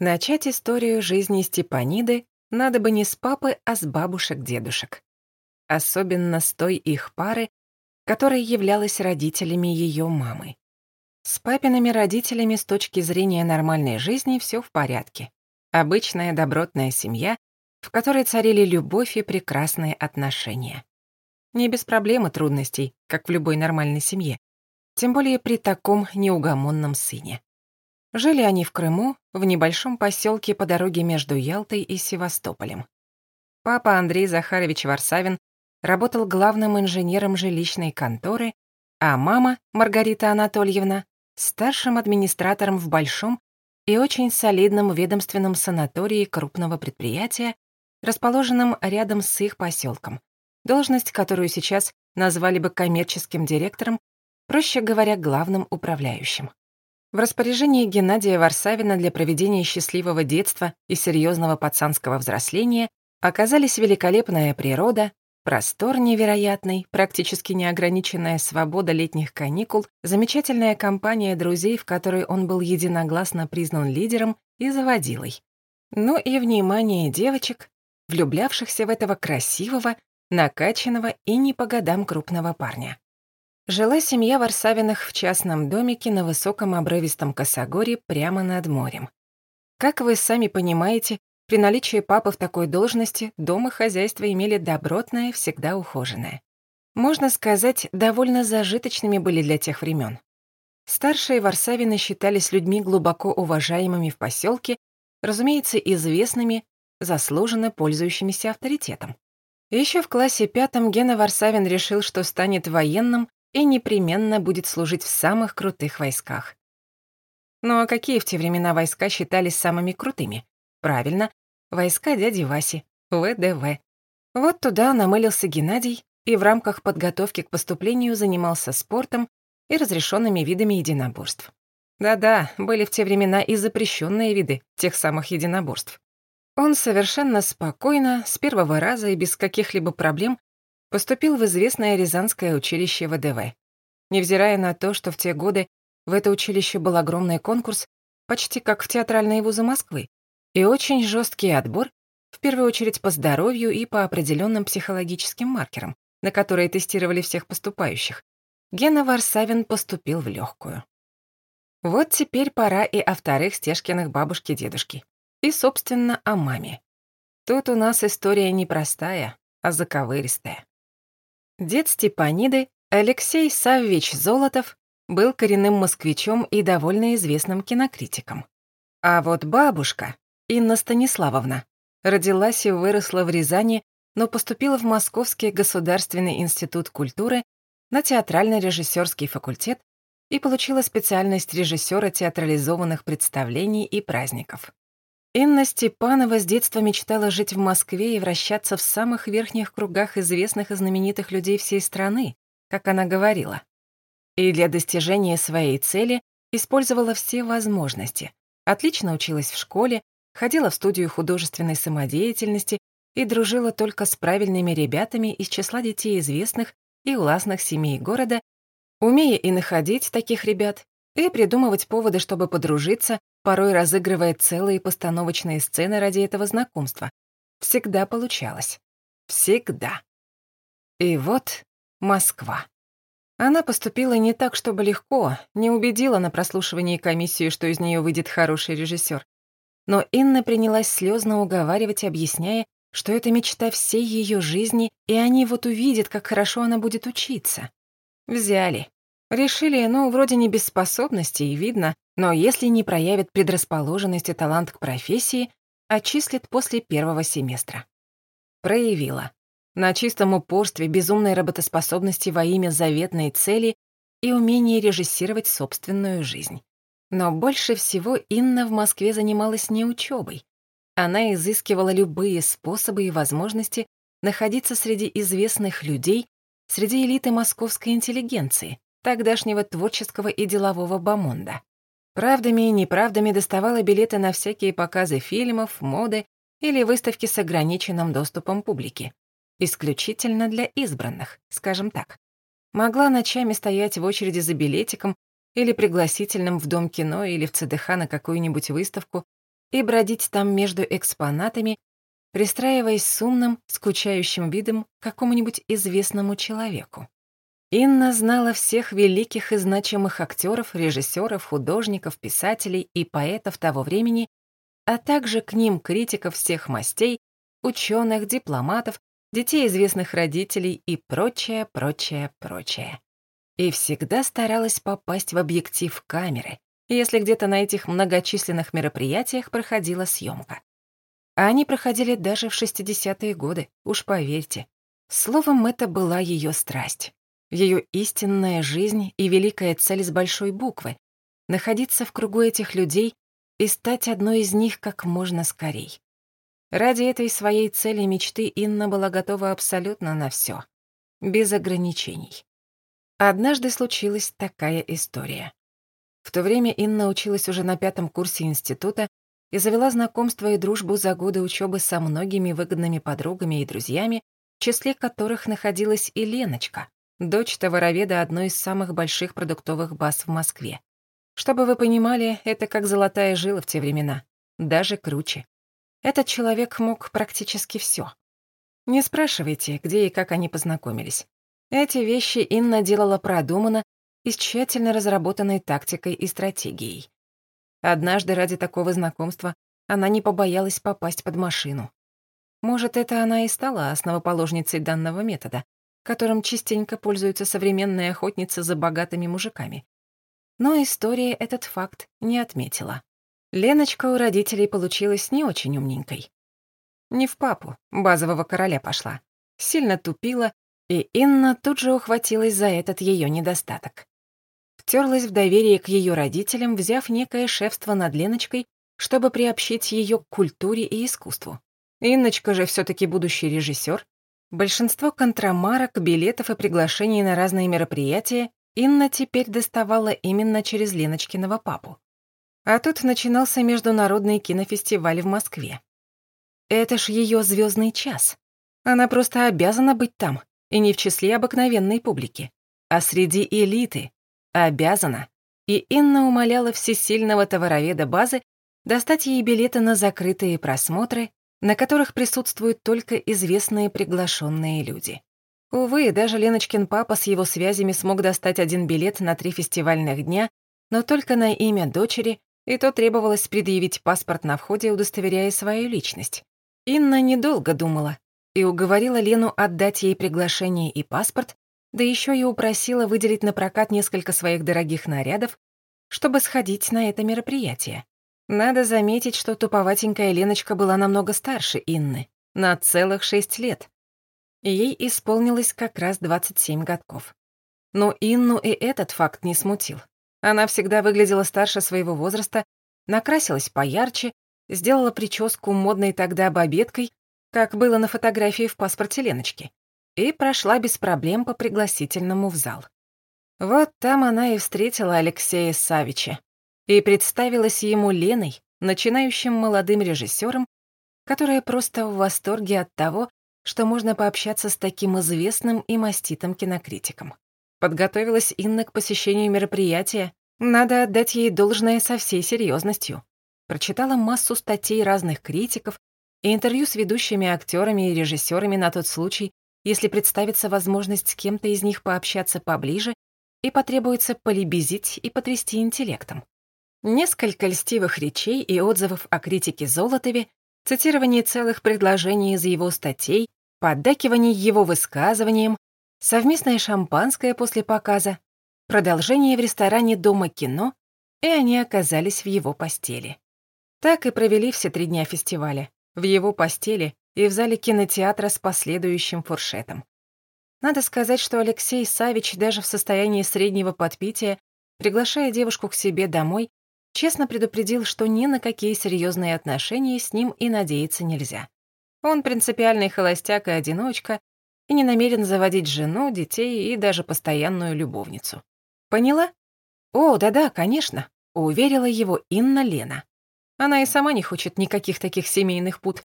Начать историю жизни Степаниды надо бы не с папы, а с бабушек-дедушек. Особенно с той их пары, которая являлась родителями ее мамы. С папиными родителями с точки зрения нормальной жизни все в порядке. Обычная добротная семья, в которой царили любовь и прекрасные отношения. Не без проблем и трудностей, как в любой нормальной семье. Тем более при таком неугомонном сыне. Жили они в Крыму, в небольшом поселке по дороге между Ялтой и Севастополем. Папа Андрей Захарович Варсавин работал главным инженером жилищной конторы, а мама, Маргарита Анатольевна, старшим администратором в большом и очень солидном ведомственном санатории крупного предприятия, расположенном рядом с их поселком, должность, которую сейчас назвали бы коммерческим директором, проще говоря, главным управляющим. В распоряжении Геннадия Варсавина для проведения счастливого детства и серьезного пацанского взросления оказались великолепная природа, простор невероятный, практически неограниченная свобода летних каникул, замечательная компания друзей, в которой он был единогласно признан лидером и заводилой. Ну и внимание девочек, влюблявшихся в этого красивого, накачанного и не по годам крупного парня. Жила семья Варсавиных в частном домике на высоком обрывистом косогоре прямо над морем. Как вы сами понимаете, при наличии папы в такой должности дом и хозяйство имели добротное, всегда ухоженное. Можно сказать, довольно зажиточными были для тех времен. Старшие Варсавины считались людьми глубоко уважаемыми в поселке, разумеется, известными, заслуженно пользующимися авторитетом. Еще в классе пятом Гена Варсавин решил, что станет военным и непременно будет служить в самых крутых войсках. А какие в те времена войска считались самыми крутыми? Правильно, войска дяди Васи, ВДВ. Вот туда намылился Геннадий и в рамках подготовки к поступлению занимался спортом и разрешенными видами единоборств. Да-да, были в те времена и запрещенные виды тех самых единоборств. Он совершенно спокойно, с первого раза и без каких-либо проблем поступил в известное Рязанское училище ВДВ. Невзирая на то, что в те годы в это училище был огромный конкурс, почти как в театральные вузы Москвы, и очень жесткий отбор, в первую очередь по здоровью и по определенным психологическим маркерам, на которые тестировали всех поступающих, Гена Варсавин поступил в легкую. Вот теперь пора и о вторых Стешкиных бабушке-дедушке. И, собственно, о маме. Тут у нас история непростая, а заковыристая. Дед Степаниды, Алексей Саввич Золотов, был коренным москвичом и довольно известным кинокритиком. А вот бабушка, Инна Станиславовна, родилась и выросла в Рязани, но поступила в Московский государственный институт культуры на театрально-режиссерский факультет и получила специальность режиссера театрализованных представлений и праздников. Инна Степанова с детства мечтала жить в Москве и вращаться в самых верхних кругах известных и знаменитых людей всей страны, как она говорила. И для достижения своей цели использовала все возможности. Отлично училась в школе, ходила в студию художественной самодеятельности и дружила только с правильными ребятами из числа детей известных и властных семей города, умея и находить таких ребят, и придумывать поводы, чтобы подружиться, порой разыгрывая целые постановочные сцены ради этого знакомства. Всегда получалось. Всегда. И вот Москва. Она поступила не так, чтобы легко, не убедила на прослушивании комиссию, что из нее выйдет хороший режиссер. Но Инна принялась слезно уговаривать, объясняя, что это мечта всей ее жизни, и они вот увидят, как хорошо она будет учиться. Взяли. Решили, ну, вроде не без способностей, видно, но если не проявит предрасположенность и талант к профессии, отчислит после первого семестра. Проявила. На чистом упорстве, безумной работоспособности во имя заветной цели и умении режиссировать собственную жизнь. Но больше всего Инна в Москве занималась не учебой. Она изыскивала любые способы и возможности находиться среди известных людей, среди элиты московской интеллигенции, тогдашнего творческого и делового бомонда. Правдами и неправдами доставала билеты на всякие показы фильмов, моды или выставки с ограниченным доступом публики. Исключительно для избранных, скажем так. Могла ночами стоять в очереди за билетиком или пригласительным в Дом кино или в ЦДХ на какую-нибудь выставку, и бродить там между экспонатами, пристраиваясь с умным, скучающим видом к какому-нибудь известному человеку. Инна знала всех великих и значимых актеров, режиссеров, художников, писателей и поэтов того времени, а также к ним критиков всех мастей, ученых, дипломатов, детей известных родителей и прочее, прочее, прочее. И всегда старалась попасть в объектив камеры, если где-то на этих многочисленных мероприятиях проходила съемка. А они проходили даже в 60-е годы, уж поверьте. Словом, это была ее страсть. Ее истинная жизнь и великая цель с большой буквы — находиться в кругу этих людей и стать одной из них как можно скорей. Ради этой своей цели мечты Инна была готова абсолютно на все, без ограничений. Однажды случилась такая история. В то время Инна училась уже на пятом курсе института и завела знакомство и дружбу за годы учебы со многими выгодными подругами и друзьями, в числе которых находилась и Леночка, дочь товароведа одной из самых больших продуктовых баз в Москве. Чтобы вы понимали, это как золотая жила в те времена, даже круче. Этот человек мог практически все. Не спрашивайте, где и как они познакомились. Эти вещи Инна делала продуманно и с тщательно разработанной тактикой и стратегией. Однажды ради такого знакомства она не побоялась попасть под машину. Может, это она и стала основоположницей данного метода, которым частенько пользуются современные охотницы за богатыми мужиками. Но история этот факт не отметила. Леночка у родителей получилась не очень умненькой. Не в папу, базового короля пошла. Сильно тупила, и Инна тут же ухватилась за этот ее недостаток. Втерлась в доверие к ее родителям, взяв некое шефство над Леночкой, чтобы приобщить ее к культуре и искусству. Инночка же все таки будущий режиссер, Большинство контрамарок, билетов и приглашений на разные мероприятия Инна теперь доставала именно через Леночкиного папу. А тут начинался международный кинофестиваль в Москве. Это ж ее звездный час. Она просто обязана быть там, и не в числе обыкновенной публики, а среди элиты. Обязана. И Инна умоляла всесильного товароведа базы достать ей билеты на закрытые просмотры на которых присутствуют только известные приглашенные люди. Увы, даже Леночкин папа с его связями смог достать один билет на три фестивальных дня, но только на имя дочери, и то требовалось предъявить паспорт на входе, удостоверяя свою личность. Инна недолго думала и уговорила Лену отдать ей приглашение и паспорт, да еще и упросила выделить на прокат несколько своих дорогих нарядов, чтобы сходить на это мероприятие. Надо заметить, что туповатенькая Леночка была намного старше Инны, на целых шесть лет. Ей исполнилось как раз 27 годков. Но Инну и этот факт не смутил. Она всегда выглядела старше своего возраста, накрасилась поярче, сделала прическу модной тогда бабеткой, как было на фотографии в паспорте Леночки, и прошла без проблем по пригласительному в зал. Вот там она и встретила Алексея Савича, и представилась ему Леной, начинающим молодым режиссером, которая просто в восторге от того, что можно пообщаться с таким известным и маститым кинокритиком. Подготовилась Инна к посещению мероприятия, надо отдать ей должное со всей серьезностью. Прочитала массу статей разных критиков и интервью с ведущими актерами и режиссерами на тот случай, если представится возможность с кем-то из них пообщаться поближе и потребуется полебезить и потрясти интеллектом. Несколько льстивых речей и отзывов о критике Золотове, цитирование целых предложений из его статей, поддакивание его высказываниям, совместное шампанское после показа, продолжение в ресторане Дома кино, и они оказались в его постели. Так и провели все три дня фестиваля, в его постели и в зале кинотеатра с последующим фуршетом. Надо сказать, что Алексей Савич даже в состоянии среднего подпития, приглашая девушку к себе домой, честно предупредил, что ни на какие серьезные отношения с ним и надеяться нельзя. Он принципиальный холостяк и одиночка и не намерен заводить жену, детей и даже постоянную любовницу. Поняла? О, да-да, конечно, уверила его Инна Лена. Она и сама не хочет никаких таких семейных пут.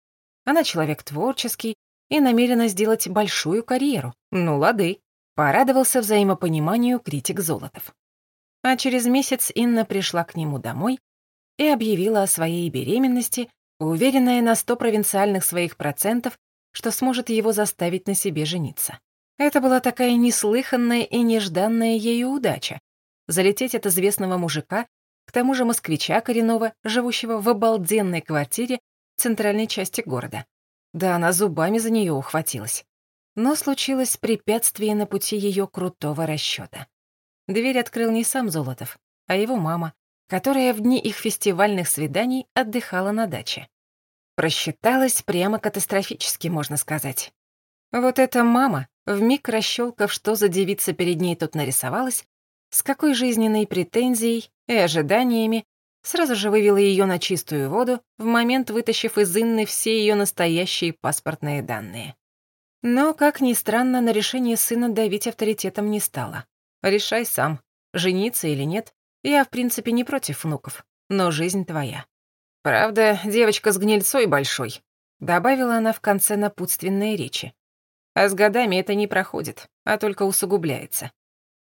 Она человек творческий и намерена сделать большую карьеру. Ну, лады. Порадовался взаимопониманию критик Золотов. А через месяц Инна пришла к нему домой и объявила о своей беременности, уверенная на сто провинциальных своих процентов, что сможет его заставить на себе жениться. Это была такая неслыханная и нежданная ею удача — залететь от известного мужика, к тому же москвича коренного, живущего в обалденной квартире в центральной части города. Да она зубами за нее ухватилась. Но случилось препятствие на пути ее крутого расчета. Дверь открыл не сам Золотов, а его мама, которая в дни их фестивальных свиданий отдыхала на даче. Просчиталась прямо катастрофически, можно сказать. Вот эта мама, вмиг расщелкав, что за девица перед ней тут нарисовалась, с какой жизненной претензией и ожиданиями, сразу же вывела ее на чистую воду, в момент вытащив из Инны все ее настоящие паспортные данные. Но, как ни странно, на решение сына давить авторитетом не стала. Решай сам, жениться или нет. Я, в принципе, не против внуков, но жизнь твоя. Правда, девочка с гнильцой большой, добавила она в конце напутственной речи. А с годами это не проходит, а только усугубляется.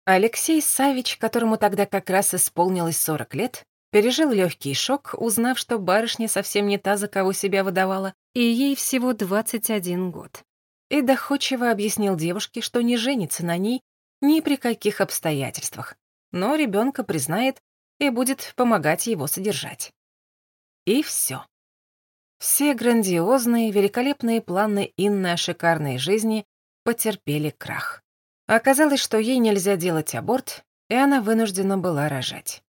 Алексей Савич, которому тогда как раз исполнилось 40 лет, пережил легкий шок, узнав, что барышня совсем не та, за кого себя выдавала, и ей всего 21 год. И доходчиво объяснил девушке, что не женится на ней ни при каких обстоятельствах, но ребенка признает и будет помогать его содержать. И все. Все грандиозные, великолепные планы Инны о шикарной жизни потерпели крах. Оказалось, что ей нельзя делать аборт, и она вынуждена была рожать.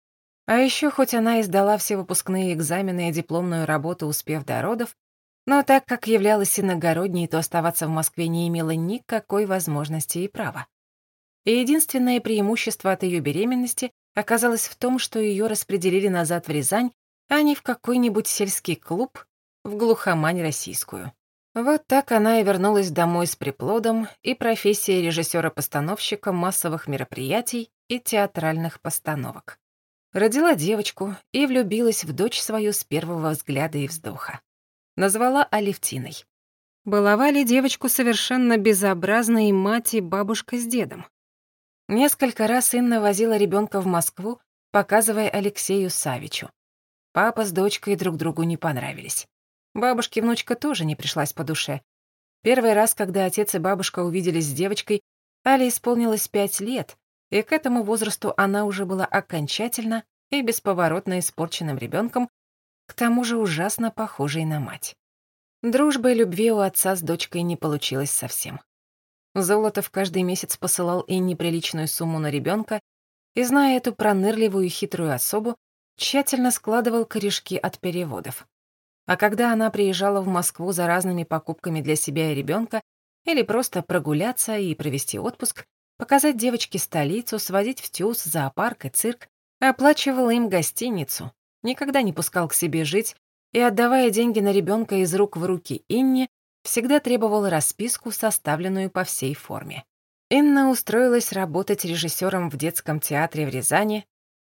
А еще хоть она и сдала все выпускные экзамены и дипломную работу, успев до родов, но так как являлась иногородней, то оставаться в Москве не имела никакой возможности и права. И единственное преимущество от ее беременности оказалось в том, что ее распределили назад в Рязань, а не в какой-нибудь сельский клуб в глухомань российскую. Вот так она и вернулась домой с приплодом и профессией режиссера-постановщика массовых мероприятий и театральных постановок. Родила девочку и влюбилась в дочь свою с первого взгляда и вздоха. Назвала Алевтиной. Баловали девочку совершенно безобразной мать и бабушка с дедом. Несколько раз Инна возила ребенка в Москву, показывая Алексею Савичу. Папа с дочкой друг другу не понравились. Бабушке внучка тоже не пришлась по душе. Первый раз, когда отец и бабушка увиделись с девочкой, Але исполнилось пять лет, и к этому возрасту она уже была окончательно и бесповоротно испорченным ребенком, к тому же ужасно похожей на мать. Дружбы и любви у отца с дочкой не получилось совсем. Золотов каждый месяц посылал ей неприличную сумму на ребенка и, зная эту пронырливую хитрую особу, тщательно складывал корешки от переводов. А когда она приезжала в Москву за разными покупками для себя и ребенка, или просто прогуляться и провести отпуск, показать девочке столицу, сводить в ТЮЗ, зоопарк и цирк, оплачивал им гостиницу, никогда не пускал к себе жить и, отдавая деньги на ребенка из рук в руки Инне, всегда требовал расписку, составленную по всей форме. Инна устроилась работать режиссером в детском театре в Рязани,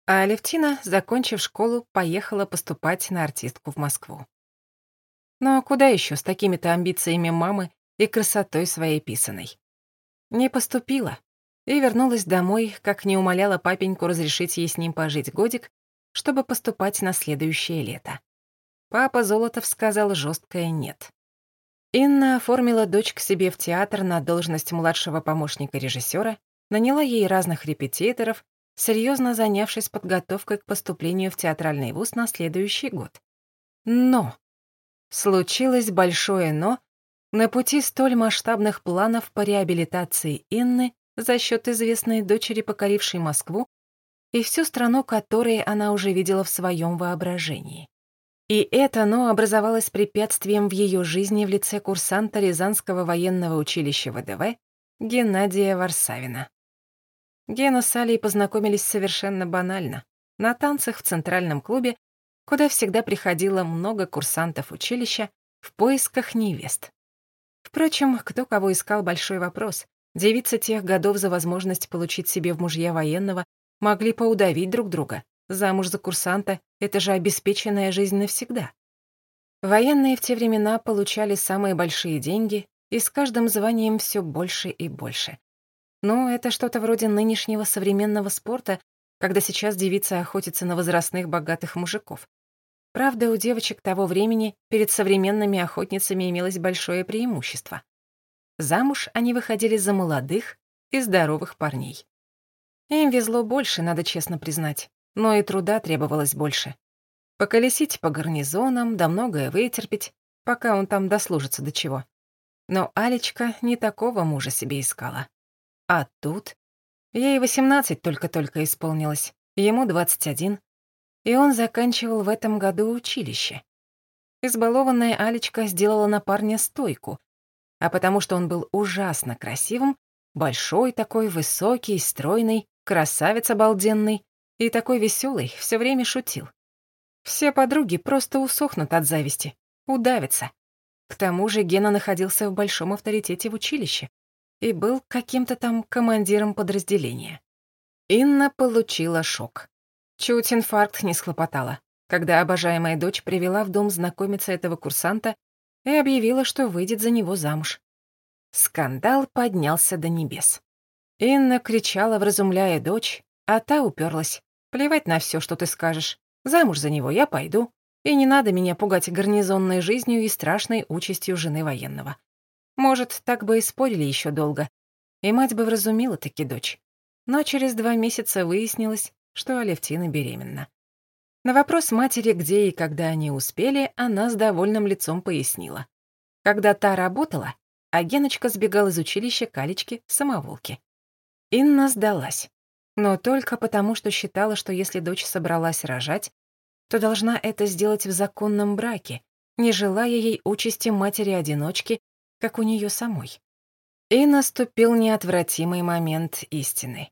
а Алевтина, закончив школу, поехала поступать на артистку в Москву. А куда еще с такими-то амбициями мамы и красотой своей писаной? Не поступила и вернулась домой, как не умоляла папеньку разрешить ей с ним пожить годик, чтобы поступать на следующее лето. Папа Золотов сказал жесткое «нет». Инна оформила дочь к себе в театр на должность младшего помощника режиссера, наняла ей разных репетиторов, серьезно занявшись подготовкой к поступлению в театральный вуз на следующий год. Но Случилось большое «но» на пути столь масштабных планов по реабилитации Инны за счет известной дочери, покорившей Москву, и всю страну, которую она уже видела в своем воображении. И это «но» образовалось препятствием в ее жизни в лице курсанта Рязанского военного училища ВДВ Геннадия Варсавина. Гена с Алей познакомились совершенно банально, на танцах в Центральном клубе куда всегда приходило много курсантов училища в поисках невест. Впрочем, кто кого искал — большой вопрос. Девицы тех годов за возможность получить себе в мужья военного могли поудавить друг друга. Замуж за курсанта — это же обеспеченная жизнь навсегда. Военные в те времена получали самые большие деньги и с каждым званием все больше и больше. Но это что-то вроде нынешнего современного спорта, когда сейчас девица охотится на возрастных богатых мужиков. Правда, у девочек того времени перед современными охотницами имелось большое преимущество. Замуж они выходили за молодых и здоровых парней. Им везло больше, надо честно признать, но и труда требовалось больше. Поколесить по гарнизонам, да многое вытерпеть, пока он там дослужится до чего. Но Алечка не такого мужа себе искала. А тут... Ей 18 только-только исполнилось, ему 21, и он заканчивал в этом году училище. Избалованная Алечка сделала на парня стойку, а потому что он был ужасно красивым, большой такой, высокий, стройный, красавец обалденный и такой веселый, все время шутил. Все подруги просто усохнут от зависти, удавятся. К тому же Гена находился в большом авторитете в училище и был каким-то там командиром подразделения. Инна получила шок. Чуть инфаркт не схлопотала, когда обожаемая дочь привела в дом знакомиться этого курсанта и объявила, что выйдет за него замуж. Скандал поднялся до небес. Инна кричала, вразумляя дочь, а та уперлась. «Плевать на все, что ты скажешь. Замуж за него я пойду. И не надо меня пугать гарнизонной жизнью и страшной участью жены военного. Может, так бы и спорили еще долго. И мать бы вразумила таки дочь. Но через два месяца выяснилось, что Алевтина беременна. На вопрос матери, где и когда они успели, она с довольным лицом пояснила. Когда та работала, а Геночка сбегал из училища к Алечке самоволки. Инна сдалась. Но только потому, что считала, что если дочь собралась рожать, то должна это сделать в законном браке, не желая ей участи матери-одиночки, как у нее самой. И наступил неотвратимый момент истины.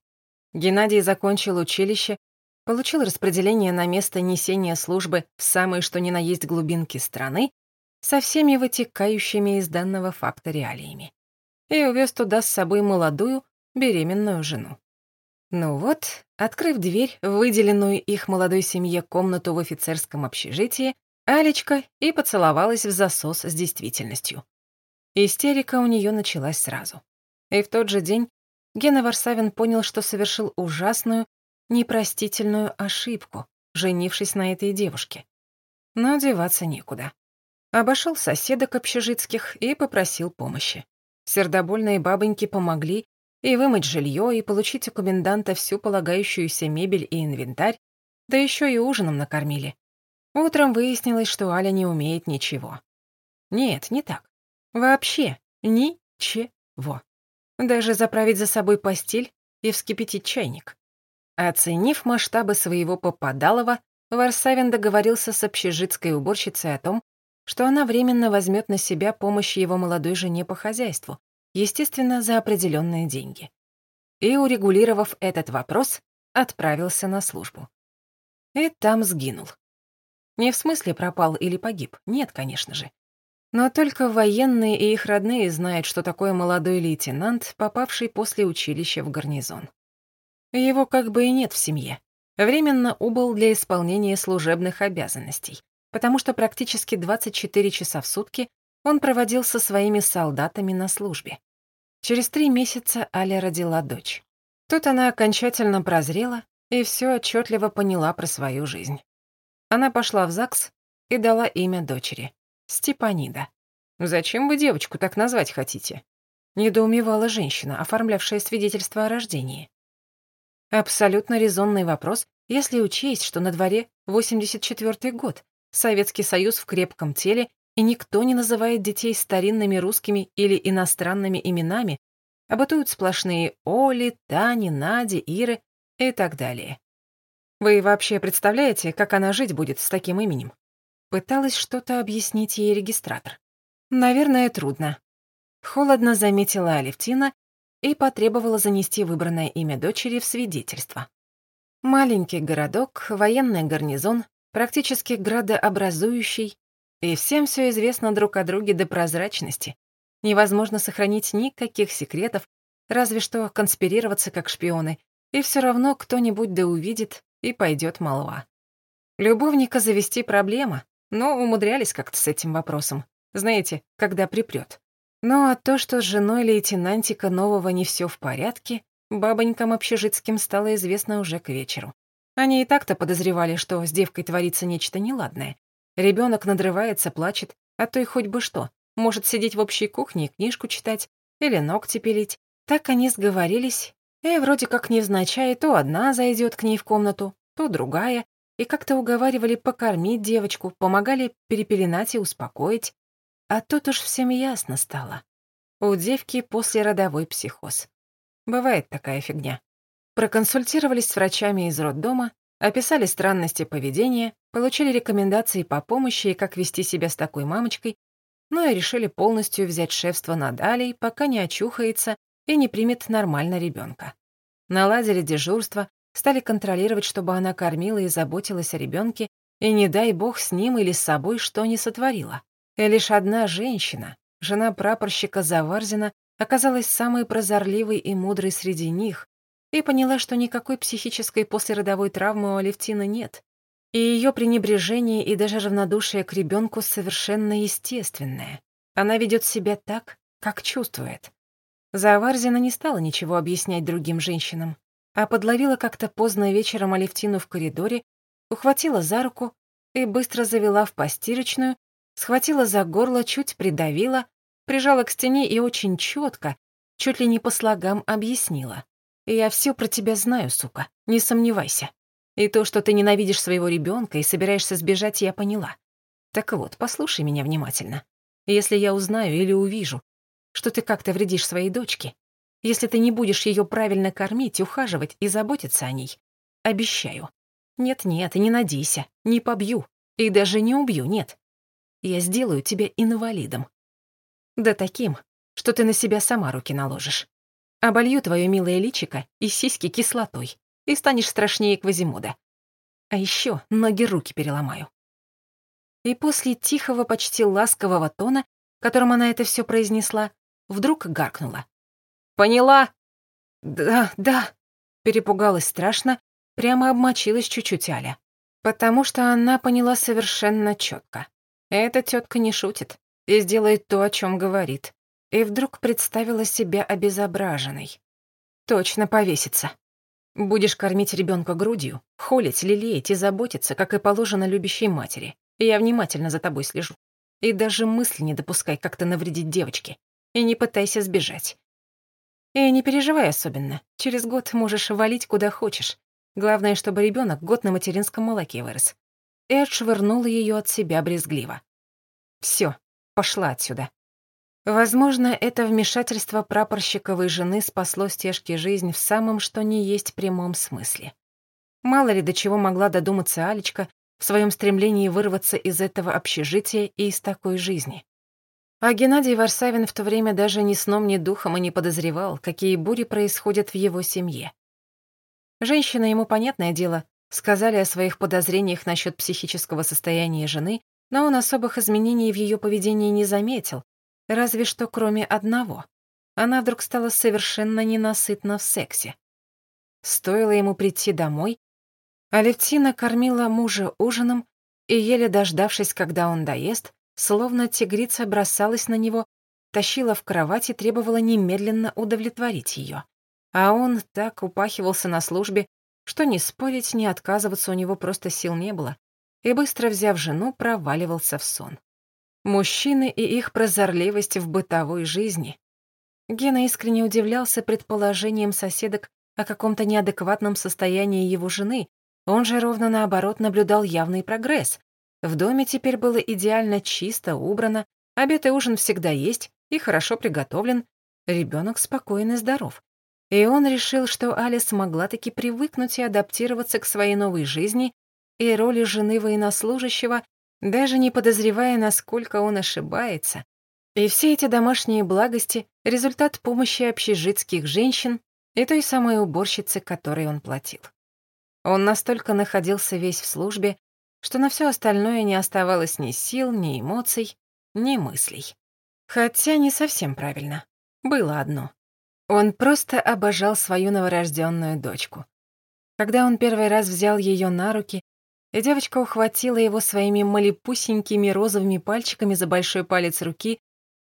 Геннадий закончил училище, получил распределение на место несения службы в самые что ни на есть глубинки страны со всеми вытекающими из данного факта реалиями. И увез туда с собой молодую, беременную жену. Ну вот, открыв дверь выделенную их молодой семье комнату в офицерском общежитии, Алечка и поцеловалась в засос с действительностью. Истерика у нее началась сразу. И в тот же день Гена Варсавин понял, что совершил ужасную, непростительную ошибку, женившись на этой девушке. Но деваться некуда. Обошел соседок общежитских и попросил помощи. Сердобольные бабоньки помогли и вымыть жилье, и получить у коменданта всю полагающуюся мебель и инвентарь, да еще и ужином накормили. Утром выяснилось, что Аля не умеет ничего. Нет, не так. Вообще ничего. Даже заправить за собой постель и вскипятить чайник. Оценив масштабы своего попадалова, Варсавин договорился с общежитской уборщицей о том, что она временно возьмет на себя помощь его молодой жене по хозяйству, естественно, за определенные деньги. И, урегулировав этот вопрос, отправился на службу. И там сгинул. Не в смысле пропал или погиб, нет, конечно же. Но только военные и их родные знают, что такое молодой лейтенант, попавший после училища в гарнизон. Его как бы и нет в семье. Временно убыл для исполнения служебных обязанностей, потому что практически 24 часа в сутки он проводил со своими солдатами на службе. Через три месяца Аля родила дочь. Тут она окончательно прозрела и все отчетливо поняла про свою жизнь. Она пошла в ЗАГС и дала имя дочери — Степанида. «Зачем вы девочку так назвать хотите?» — недоумевала женщина, оформлявшая свидетельство о рождении. Абсолютно резонный вопрос, если учесть, что на дворе 84 год, Советский Союз в крепком теле и никто не называет детей старинными русскими или иностранными именами, а бытуют сплошные Оли, Тани, Нади, Иры и так далее. Вы вообще представляете, как она жить будет с таким именем? Пыталась что-то объяснить ей регистратор. Наверное, трудно. Холодно заметила Алевтина и потребовала занести выбранное имя дочери в свидетельство. Маленький городок, военный гарнизон, практически градообразующий, и всем все известно друг о друге до прозрачности. Невозможно сохранить никаких секретов, разве что конспирироваться как шпионы, и все равно кто-нибудь да увидит, и пойдет молва. Любовника завести проблема, но умудрялись как-то с этим вопросом. Знаете, когда припрёт. Ну а то, что с женой лейтенантика нового не все в порядке, бабонькам общежитским стало известно уже к вечеру. Они и так-то подозревали, что с девкой творится нечто неладное, Ребенок надрывается, плачет, а то и хоть бы что. Может сидеть в общей кухне и книжку читать, или ногти пилить. Так они сговорились, и вроде как невзначай то одна зайдет к ней в комнату, то другая, и как-то уговаривали покормить девочку, помогали перепеленать и успокоить. А тут уж всем ясно стало. У девки послеродовой психоз. Бывает такая фигня. Проконсультировались с врачами из роддома, описали странности поведения, получили рекомендации по помощи и как вести себя с такой мамочкой, ну и решили полностью взять шефство над Алей, пока не очухается и не примет нормально ребенка. Наладили дежурство, стали контролировать, чтобы она кормила и заботилась о ребенке, и не дай бог с ним или с собой что не сотворила. И лишь одна женщина, жена прапорщика Заварзина, оказалась самой прозорливой и мудрой среди них и поняла, что никакой психической послеродовой травмы у Алевтины нет, и ее пренебрежение и даже равнодушие к ребенку совершенно естественное. Она ведет себя так, как чувствует. Заварзина не стала ничего объяснять другим женщинам, а подловила как-то поздно вечером Алевтину в коридоре, ухватила за руку и быстро завела в постирочную, схватила за горло, чуть придавила, прижала к стене и очень четко, чуть ли не по слогам объяснила. «Я все про тебя знаю, сука, не сомневайся. И то, что ты ненавидишь своего ребенка и собираешься сбежать, я поняла. Так вот, послушай меня внимательно. Если я узнаю или увижу, что ты как-то вредишь своей дочке, если ты не будешь ее правильно кормить, ухаживать и заботиться о ней, обещаю. Нет-нет, и не надейся, не побью, и даже не убью, нет. Я сделаю тебя инвалидом. Да таким, что ты на себя сама руки наложишь. Оболью твое милое личико и сиськи кислотой, и станешь страшнее Квазимода. А еще ноги-руки переломаю. И после тихого, почти ласкового тона, которым она это все произнесла, вдруг гаркнула. «Поняла?» «Да, да», — перепугалась страшно, прямо обмочилась чуть-чуть Аля. Потому что она поняла совершенно четко. Эта тетка не шутит и сделает то, о чем говорит. И вдруг представила себя обезображенной. Точно повесится. Будешь кормить ребенка грудью, холить, лелеять и заботиться, как и положено любящей матери. Я внимательно за тобой слежу. И даже мысли не допускай как-то навредить девочке. И не пытайся сбежать. И не переживай особенно. Через год можешь валить куда хочешь. Главное, чтобы ребенок год на материнском молоке вырос. И отшвырнула ее от себя брезгливо. Все, пошла отсюда. Возможно, это вмешательство прапорщиковой жены спасло стежке жизнь в самом что ни есть прямом смысле. Мало ли до чего могла додуматься Алечка в своем стремлении вырваться из этого общежития и из такой жизни. А Геннадий Варсавин в то время даже ни сном, ни духом и не подозревал, какие бури происходят в его семье. Женщины ему, понятное дело, сказали о своих подозрениях насчет психического состояния жены, но он особых изменений в ее поведении не заметил, Разве что кроме одного. Она вдруг стала совершенно ненасытна в сексе. Стоило ему прийти домой, Алевтина кормила мужа ужином и, еле дождавшись, когда он доест, словно тигрица бросалась на него, тащила в кровать и требовала немедленно удовлетворить ее. А он так упахивался на службе, что ни спорить, ни отказываться у него просто сил не было, и, быстро взяв жену, проваливался в сон. Мужчины и их прозорливость в бытовой жизни. Гена искренне удивлялся предположением соседок о каком-то неадекватном состоянии его жены, он же ровно наоборот наблюдал явный прогресс. В доме теперь было идеально чисто, убрано, обед и ужин всегда есть и хорошо приготовлен, ребенок спокоен и здоров. И он решил, что Аля смогла таки привыкнуть и адаптироваться к своей новой жизни и роли жены военнослужащего даже не подозревая, насколько он ошибается. И все эти домашние благости — результат помощи общежитских женщин и той самой уборщицы, которой он платил. Он настолько находился весь в службе, что на все остальное не оставалось ни сил, ни эмоций, ни мыслей. Хотя не совсем правильно. Было одно. Он просто обожал свою новорожденную дочку. Когда он первый раз взял ее на руки и девочка ухватила его своими малепусенькими розовыми пальчиками за большой палец руки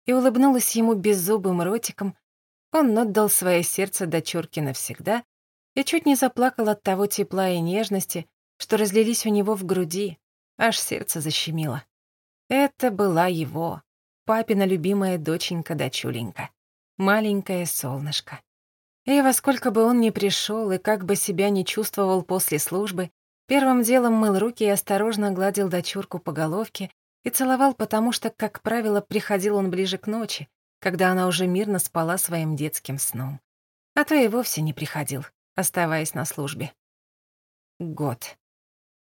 и улыбнулась ему беззубым ротиком, он отдал свое сердце дочурке навсегда и чуть не заплакал от того тепла и нежности, что разлились у него в груди, Аж сердце защемило. Это была его, папина любимая доченька-дочуленька, маленькое солнышко. И во сколько бы он ни пришел и как бы себя не чувствовал после службы, первым делом мыл руки и осторожно гладил дочурку по головке и целовал, потому что, как правило, приходил он ближе к ночи, когда она уже мирно спала своим детским сном. А то и вовсе не приходил, оставаясь на службе. Год.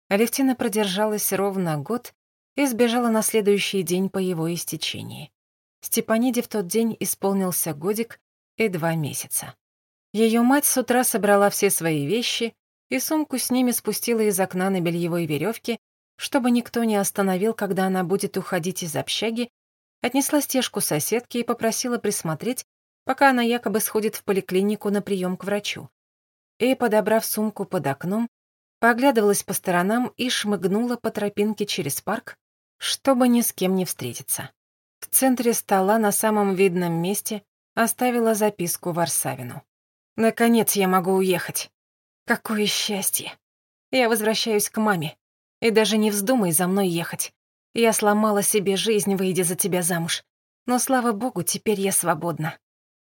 Алевтина продержалась ровно год и сбежала на следующий день по его истечении. Степаниде в тот день исполнился годик и два месяца. Ее мать с утра собрала все свои вещи и сумку с ними спустила из окна на бельевой веревке, чтобы никто не остановил, когда она будет уходить из общаги, отнесла стежку соседке и попросила присмотреть, пока она якобы сходит в поликлинику на прием к врачу. И, подобрав сумку под окном, поглядывалась по сторонам и шмыгнула по тропинке через парк, чтобы ни с кем не встретиться. В центре стола на самом видном месте оставила записку Варсавину. «Наконец я могу уехать. Какое счастье! Я возвращаюсь к маме. И даже не вздумай за мной ехать. Я сломала себе жизнь, выйдя за тебя замуж. Но, слава богу, теперь я свободна.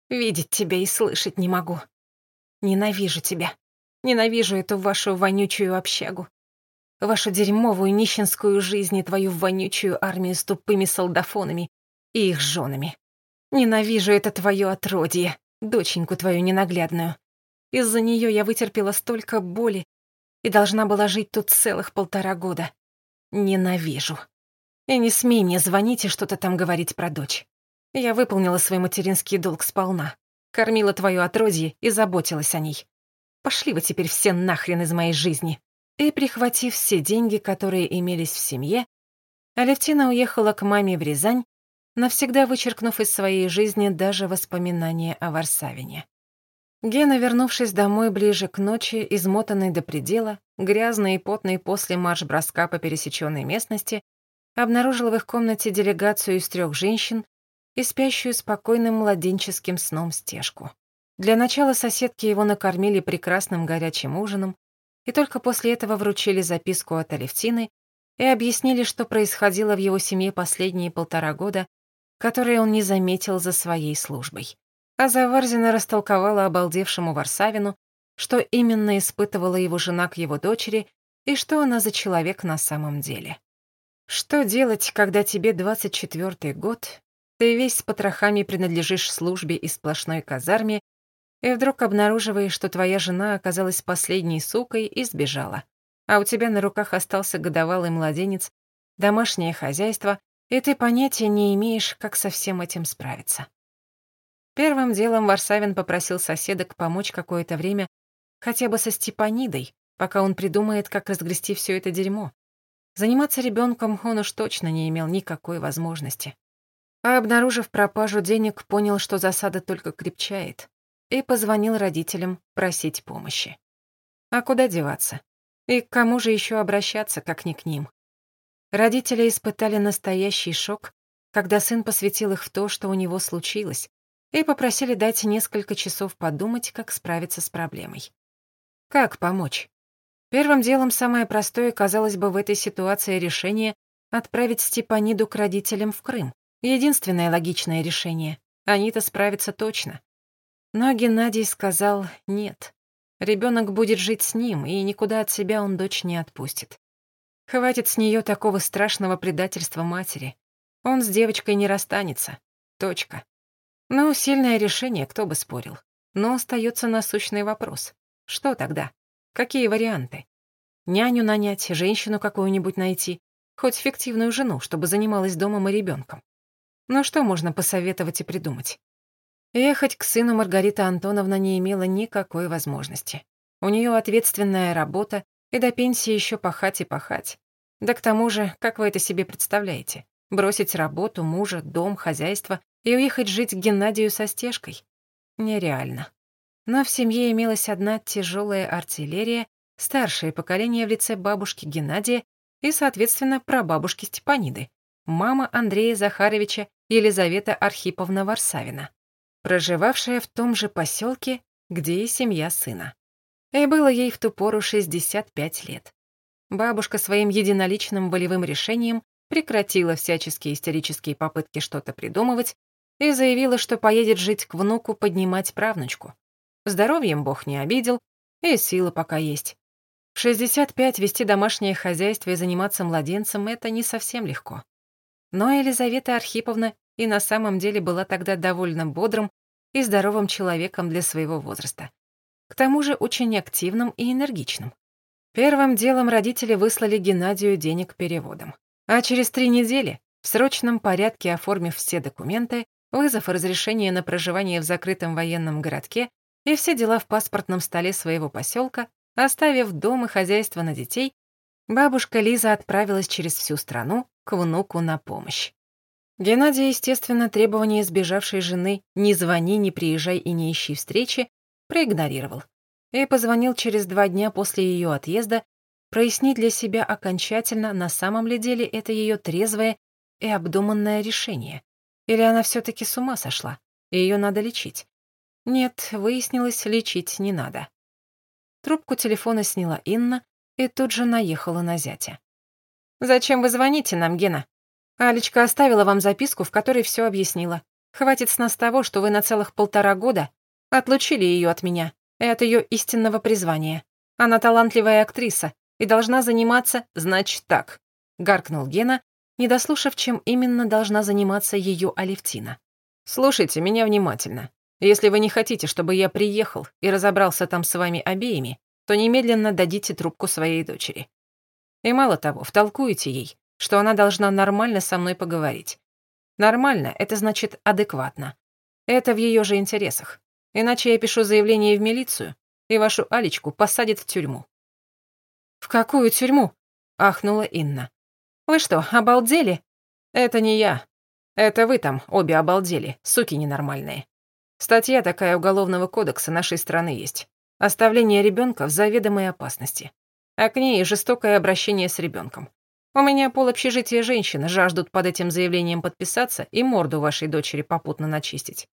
Видеть тебя и слышать не могу. Ненавижу тебя. Ненавижу эту вашу вонючую общагу. Вашу дерьмовую нищенскую жизнь и твою вонючую армию с тупыми солдафонами и их женами. Ненавижу это твое отродье, доченьку твою ненаглядную. Из-за нее я вытерпела столько боли и должна была жить тут целых полтора года. Ненавижу. И не смей мне звонить и что-то там говорить про дочь. Я выполнила свой материнский долг сполна. Кормила твою отродье и заботилась о ней. Пошли вы теперь все нахрен из моей жизни. И, прихватив все деньги, которые имелись в семье, Алевтина уехала к маме в Рязань, навсегда вычеркнув из своей жизни даже воспоминания о Варсавине. Гена, вернувшись домой ближе к ночи, измотанный до предела, грязный и потный после марш-броска по пересеченной местности, обнаружил в их комнате делегацию из трех женщин и спящую спокойным младенческим сном стежку. Для начала соседки его накормили прекрасным горячим ужином и только после этого вручили записку от Алевтины и объяснили, что происходило в его семье последние полтора года, которые он не заметил за своей службой а Заварзина растолковала обалдевшему Варсавину, что именно испытывала его жена к его дочери и что она за человек на самом деле. Что делать, когда тебе 24-й год, ты весь с потрохами принадлежишь службе и сплошной казарме, и вдруг обнаруживаешь, что твоя жена оказалась последней сукой и сбежала, а у тебя на руках остался годовалый младенец, домашнее хозяйство, и ты понятия не имеешь, как со всем этим справиться. Первым делом Варсавин попросил соседок помочь какое-то время хотя бы со Степанидой, пока он придумает, как разгрести все это дерьмо. Заниматься ребенком он уж точно не имел никакой возможности. А обнаружив пропажу денег, понял, что засада только крепчает, и позвонил родителям просить помощи. А куда деваться? И к кому же еще обращаться, как не к ним? Родители испытали настоящий шок, когда сын посвятил их в то, что у него случилось, и попросили дать несколько часов подумать, как справиться с проблемой. Как помочь? Первым делом самое простое, казалось бы, в этой ситуации решение — отправить Степаниду к родителям в Крым. Единственное логичное решение. Они-то справятся точно. Но Геннадий сказал «нет». Ребенок будет жить с ним, и никуда от себя он дочь не отпустит. Хватит с нее такого страшного предательства матери. Он с девочкой не расстанется. Точка. Ну, сильное решение, кто бы спорил. Но остается насущный вопрос. Что тогда? Какие варианты? Няню нанять, женщину какую-нибудь найти, хоть фиктивную жену, чтобы занималась домом и ребенком. Ну что можно посоветовать и придумать? Ехать к сыну Маргарита Антоновна не имела никакой возможности. У нее ответственная работа, и до пенсии еще пахать и пахать. Да к тому же, как вы это себе представляете? Бросить работу, мужа, дом, хозяйство и уехать жить к Геннадию со стежкой. Нереально. Но в семье имелась одна тяжелая артиллерия, старшее поколение в лице бабушки Геннадия и, соответственно, прабабушки Степаниды, мама Андрея Захаровича Елизавета Архиповна Варсавина, проживавшая в том же поселке, где и семья сына. И было ей в ту пору 65 лет. бабушка своим единоличным волевым решением прекратила всяческие истерические попытки что-то придумывать и заявила, что поедет жить к внуку поднимать правнучку. Здоровьем бог не обидел, и сила пока есть. В 65 вести домашнее хозяйство и заниматься младенцем — это не совсем легко. Но Елизавета Архиповна и на самом деле была тогда довольно бодрым и здоровым человеком для своего возраста. К тому же очень активным и энергичным. Первым делом родители выслали Геннадию денег переводом. А через три недели, в срочном порядке оформив все документы, вызов разрешение на проживание в закрытом военном городке и все дела в паспортном столе своего поселка, оставив дом и хозяйство на детей, бабушка Лиза отправилась через всю страну к внуку на помощь. Геннадий, естественно, требования сбежавшей жены «не звони, не приезжай и не ищи встречи» проигнорировал и позвонил через два дня после ее отъезда прояснить для себя окончательно, на самом ли деле это ее трезвое и обдуманное решение. Или она все таки с ума сошла, и ее надо лечить. Нет, выяснилось, лечить не надо. Трубку телефона сняла Инна и тут же наехала на зятя. «Зачем вы звоните нам, Гена? Алечка оставила вам записку, в которой все объяснила. Хватит с нас того, что вы на целых полтора года отлучили ее от меня и от ее истинного призвания. Она талантливая актриса и должна заниматься, значит так», — гаркнул Гена, не дослушав, чем именно должна заниматься ее Алевтина. «Слушайте меня внимательно. Если вы не хотите, чтобы я приехал и разобрался там с вами обеими, то немедленно дадите трубку своей дочери. И мало того, втолкуете ей, что она должна нормально со мной поговорить. Нормально — это значит адекватно. Это в ее же интересах. Иначе я пишу заявление в милицию, и вашу Алечку посадят в тюрьму». «В какую тюрьму?» — ахнула Инна. «Вы что, обалдели?» «Это не я. Это вы там обе обалдели, суки ненормальные. Статья такая Уголовного кодекса нашей страны есть. Оставление ребенка в заведомой опасности. А к ней жестокое обращение с ребенком. У меня пол общежития женщины жаждут под этим заявлением подписаться и морду вашей дочери попутно начистить.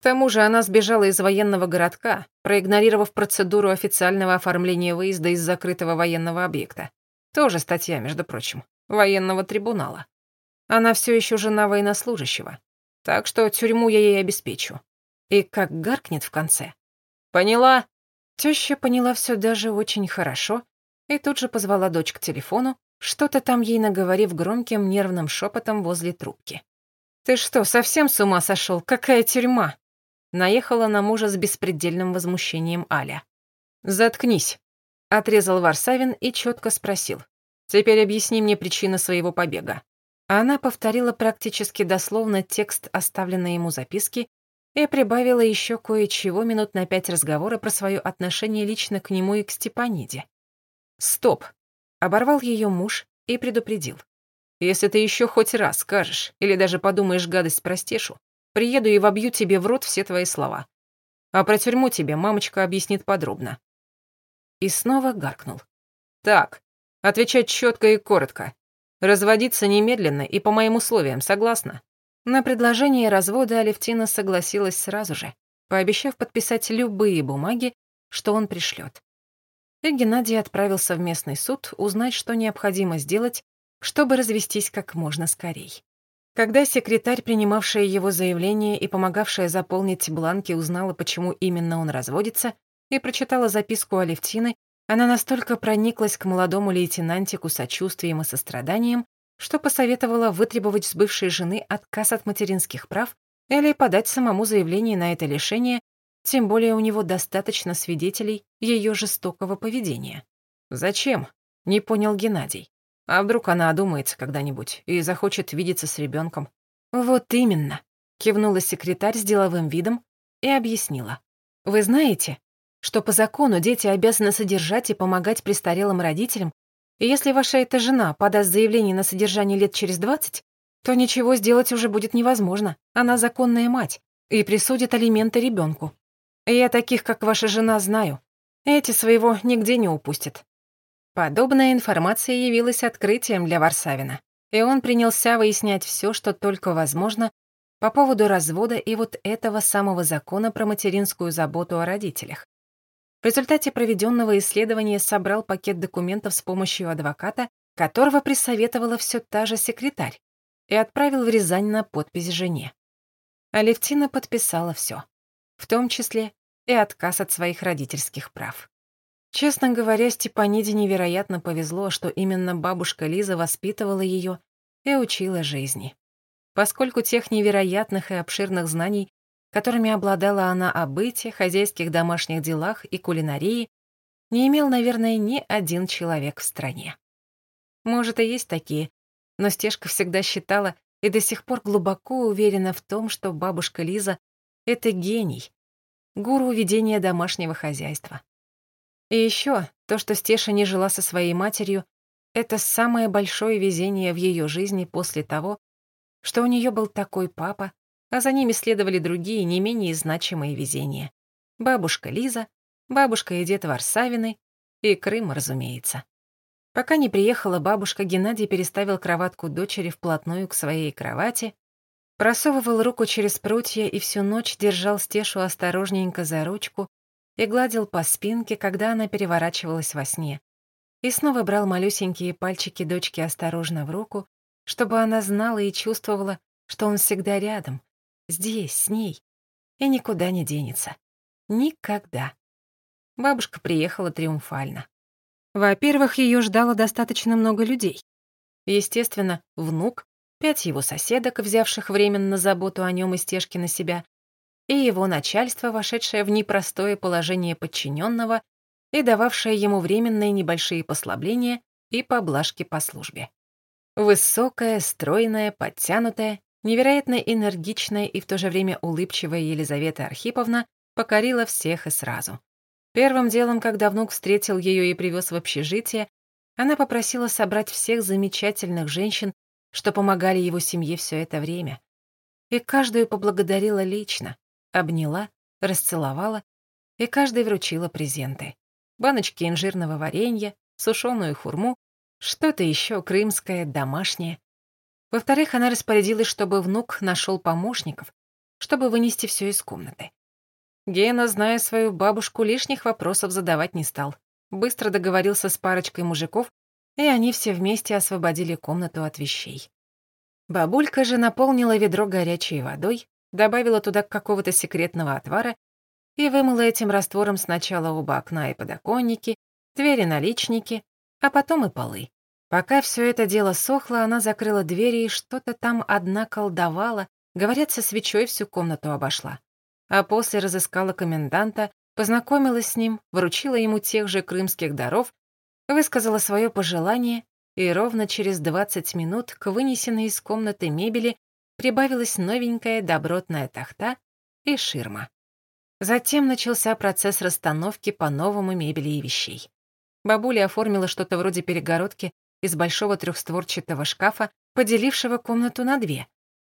К тому же она сбежала из военного городка, проигнорировав процедуру официального оформления выезда из закрытого военного объекта. Тоже статья, между прочим, военного трибунала. Она все еще жена военнослужащего, так что тюрьму я ей обеспечу. И как гаркнет в конце. Поняла? Теща поняла все даже очень хорошо и тут же позвала дочь к телефону, что-то там ей наговорив громким нервным шепотом возле трубки. «Ты что, совсем с ума сошел? Какая тюрьма?» Наехала на мужа с беспредельным возмущением Аля. «Заткнись», — отрезал Варсавин и четко спросил. «Теперь объясни мне причину своего побега». Она повторила практически дословно текст оставленной ему записки и прибавила еще кое-чего минут на пять разговора про свое отношение лично к нему и к Степаниде. «Стоп!» Оборвал ее муж и предупредил. «Если ты еще хоть раз скажешь или даже подумаешь гадость про Стешу, приеду и вобью тебе в рот все твои слова. А про тюрьму тебе мамочка объяснит подробно». И снова гаркнул. «Так, отвечать четко и коротко. Разводиться немедленно и по моим условиям, согласна?» На предложение развода Алевтина согласилась сразу же, пообещав подписать любые бумаги, что он пришлет и Геннадий отправился в местный суд узнать, что необходимо сделать, чтобы развестись как можно скорей. Когда секретарь, принимавшая его заявление и помогавшая заполнить бланки, узнала, почему именно он разводится, и прочитала записку Алевтины, она настолько прониклась к молодому лейтенантику сочувствием и состраданием, что посоветовала вытребовать с бывшей жены отказ от материнских прав или подать самому заявление на это лишение тем более у него достаточно свидетелей ее жестокого поведения. «Зачем?» — не понял Геннадий. «А вдруг она одумается когда-нибудь и захочет видеться с ребенком? «Вот именно», — кивнула секретарь с деловым видом и объяснила. «Вы знаете, что по закону дети обязаны содержать и помогать престарелым родителям, и если ваша эта жена подаст заявление на содержание лет через двадцать, то ничего сделать уже будет невозможно. Она законная мать и присудит алименты ребенку. Я таких, как ваша жена, знаю. Эти своего нигде не упустят». Подобная информация явилась открытием для Варсавина, и он принялся выяснять все, что только возможно, по поводу развода и вот этого самого закона про материнскую заботу о родителях. В результате проведенного исследования собрал пакет документов с помощью адвоката, которого присоветовала все та же секретарь, и отправил в Рязань на подпись жене. Алевтина подписала все, в том числе и отказ от своих родительских прав. Честно говоря, Степаниде невероятно повезло, что именно бабушка Лиза воспитывала ее и учила жизни. Поскольку тех невероятных и обширных знаний, которыми обладала она о быте, хозяйских домашних делах и кулинарии, не имел, наверное, ни один человек в стране. Может, и есть такие, но Стежка всегда считала и до сих пор глубоко уверена в том, что бабушка Лиза — это гений, гуру ведения домашнего хозяйства. И еще то, что Стеша не жила со своей матерью, это самое большое везение в ее жизни после того, что у нее был такой папа, а за ними следовали другие, не менее значимые везения. Бабушка Лиза, бабушка и дед Варсавины и Крым, разумеется. Пока не приехала бабушка, Геннадий переставил кроватку дочери вплотную к своей кровати, просовывал руку через прутья и всю ночь держал Стешу осторожненько за ручку и гладил по спинке, когда она переворачивалась во сне. И снова брал малюсенькие пальчики дочки осторожно в руку, чтобы она знала и чувствовала, что он всегда рядом, здесь, с ней, и никуда не денется. Никогда. Бабушка приехала триумфально. Во-первых, ее ждало достаточно много людей. Естественно, внук, пять его соседок, взявших временно заботу о нем и стежки на себя, и его начальство, вошедшее в непростое положение подчиненного и дававшее ему временные небольшие послабления и поблажки по службе. Высокая, стройная, подтянутая, невероятно энергичная и в то же время улыбчивая Елизавета Архиповна покорила всех и сразу. Первым делом, когда внук встретил ее и привез в общежитие, она попросила собрать всех замечательных женщин, что помогали его семье все это время. И каждую поблагодарила лично, обняла, расцеловала, и каждой вручила презенты. Баночки инжирного варенья, сушеную хурму, что-то еще крымское, домашнее. Во-вторых, она распорядилась, чтобы внук нашел помощников, чтобы вынести все из комнаты. Гена, зная свою бабушку, лишних вопросов задавать не стал. Быстро договорился с парочкой мужиков, и они все вместе освободили комнату от вещей. Бабулька же наполнила ведро горячей водой, добавила туда какого-то секретного отвара и вымыла этим раствором сначала оба окна и подоконники, двери-наличники, а потом и полы. Пока все это дело сохло, она закрыла двери и что-то там одна колдовала, говорят, со свечой всю комнату обошла. А после разыскала коменданта, познакомилась с ним, вручила ему тех же крымских даров, высказала свое пожелание, и ровно через 20 минут к вынесенной из комнаты мебели прибавилась новенькая добротная тахта и ширма. Затем начался процесс расстановки по-новому мебели и вещей. Бабуля оформила что-то вроде перегородки из большого трехстворчатого шкафа, поделившего комнату на две,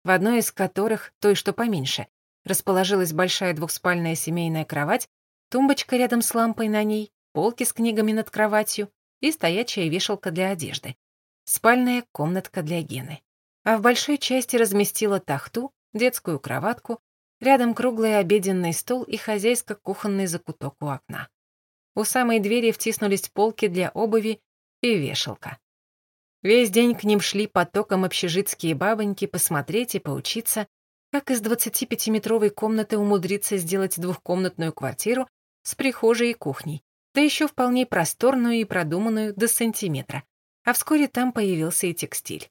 в одной из которых, той, что поменьше, расположилась большая двухспальная семейная кровать, тумбочка рядом с лампой на ней, полки с книгами над кроватью и стоячая вешалка для одежды, спальная комнатка для Гены а в большой части разместила тахту, детскую кроватку, рядом круглый обеденный стол и хозяйско-кухонный закуток у окна. У самой двери втиснулись полки для обуви и вешалка. Весь день к ним шли потоком общежитские бабоньки посмотреть и поучиться, как из 25-метровой комнаты умудриться сделать двухкомнатную квартиру с прихожей и кухней, да еще вполне просторную и продуманную до сантиметра. А вскоре там появился и текстиль.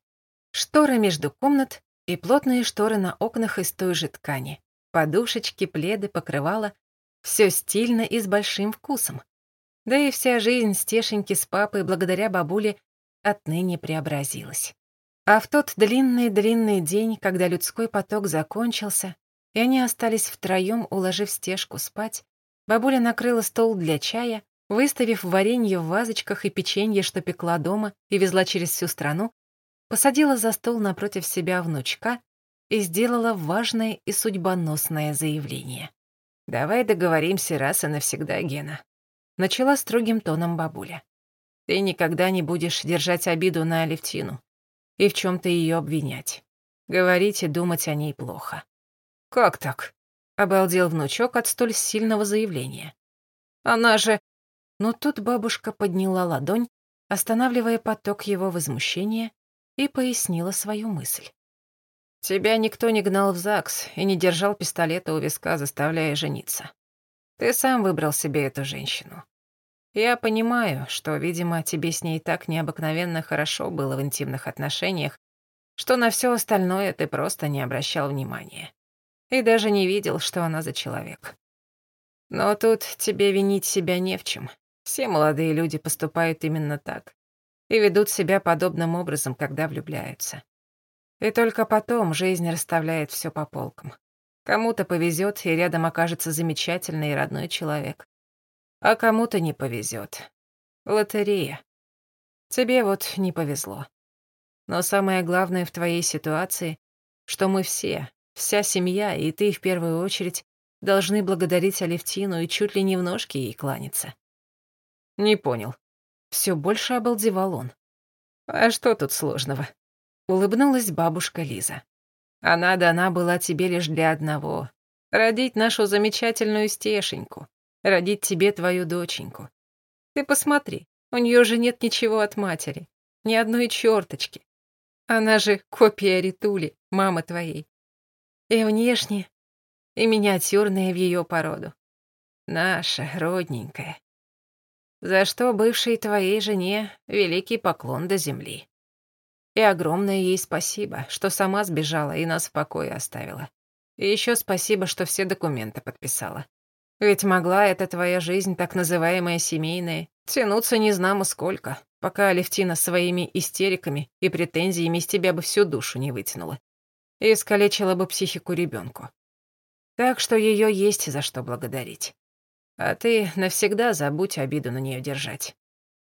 Шторы между комнат и плотные шторы на окнах из той же ткани. Подушечки, пледы, покрывала. Все стильно и с большим вкусом. Да и вся жизнь Стешеньки с папой благодаря бабуле отныне преобразилась. А в тот длинный-длинный день, когда людской поток закончился, и они остались втроем, уложив Стешку спать, бабуля накрыла стол для чая, выставив варенье в вазочках и печенье, что пекла дома и везла через всю страну, посадила за стол напротив себя внучка и сделала важное и судьбоносное заявление. «Давай договоримся раз и навсегда, Гена», — начала строгим тоном бабуля. «Ты никогда не будешь держать обиду на Алевтину и в чем то ее обвинять. Говорить и думать о ней плохо». «Как так?» — обалдел внучок от столь сильного заявления. Она же...» Но тут бабушка подняла ладонь, останавливая поток его возмущения, и пояснила свою мысль. «Тебя никто не гнал в ЗАГС и не держал пистолета у виска, заставляя жениться. Ты сам выбрал себе эту женщину. Я понимаю, что, видимо, тебе с ней так необыкновенно хорошо было в интимных отношениях, что на все остальное ты просто не обращал внимания. И даже не видел, что она за человек. Но тут тебе винить себя не в чем. Все молодые люди поступают именно так и ведут себя подобным образом, когда влюбляются. И только потом жизнь расставляет все по полкам. Кому-то повезет, и рядом окажется замечательный и родной человек. А кому-то не повезет. Лотерея. Тебе вот не повезло. Но самое главное в твоей ситуации, что мы все, вся семья, и ты в первую очередь, должны благодарить Алевтину и чуть ли не в ножки ей кланяться. Не понял. Все больше обалдевал он. А что тут сложного? Улыбнулась бабушка Лиза. Она дана была тебе лишь для одного — родить нашу замечательную стешеньку родить тебе твою доченьку. Ты посмотри, у нее же нет ничего от матери, ни одной черточки. Она же копия Ритули, мамы твоей. И внешне, и миниатюрная в ее породу. Наша, родненькая. За что бывшей твоей жене великий поклон до земли. И огромное ей спасибо, что сама сбежала и нас в покое оставила. И еще спасибо, что все документы подписала. Ведь могла эта твоя жизнь, так называемая семейная, тянуться не знамо сколько, пока Алевтина своими истериками и претензиями из тебя бы всю душу не вытянула и искалечила бы психику ребенку. Так что ее есть за что благодарить. А ты навсегда забудь обиду на нее держать.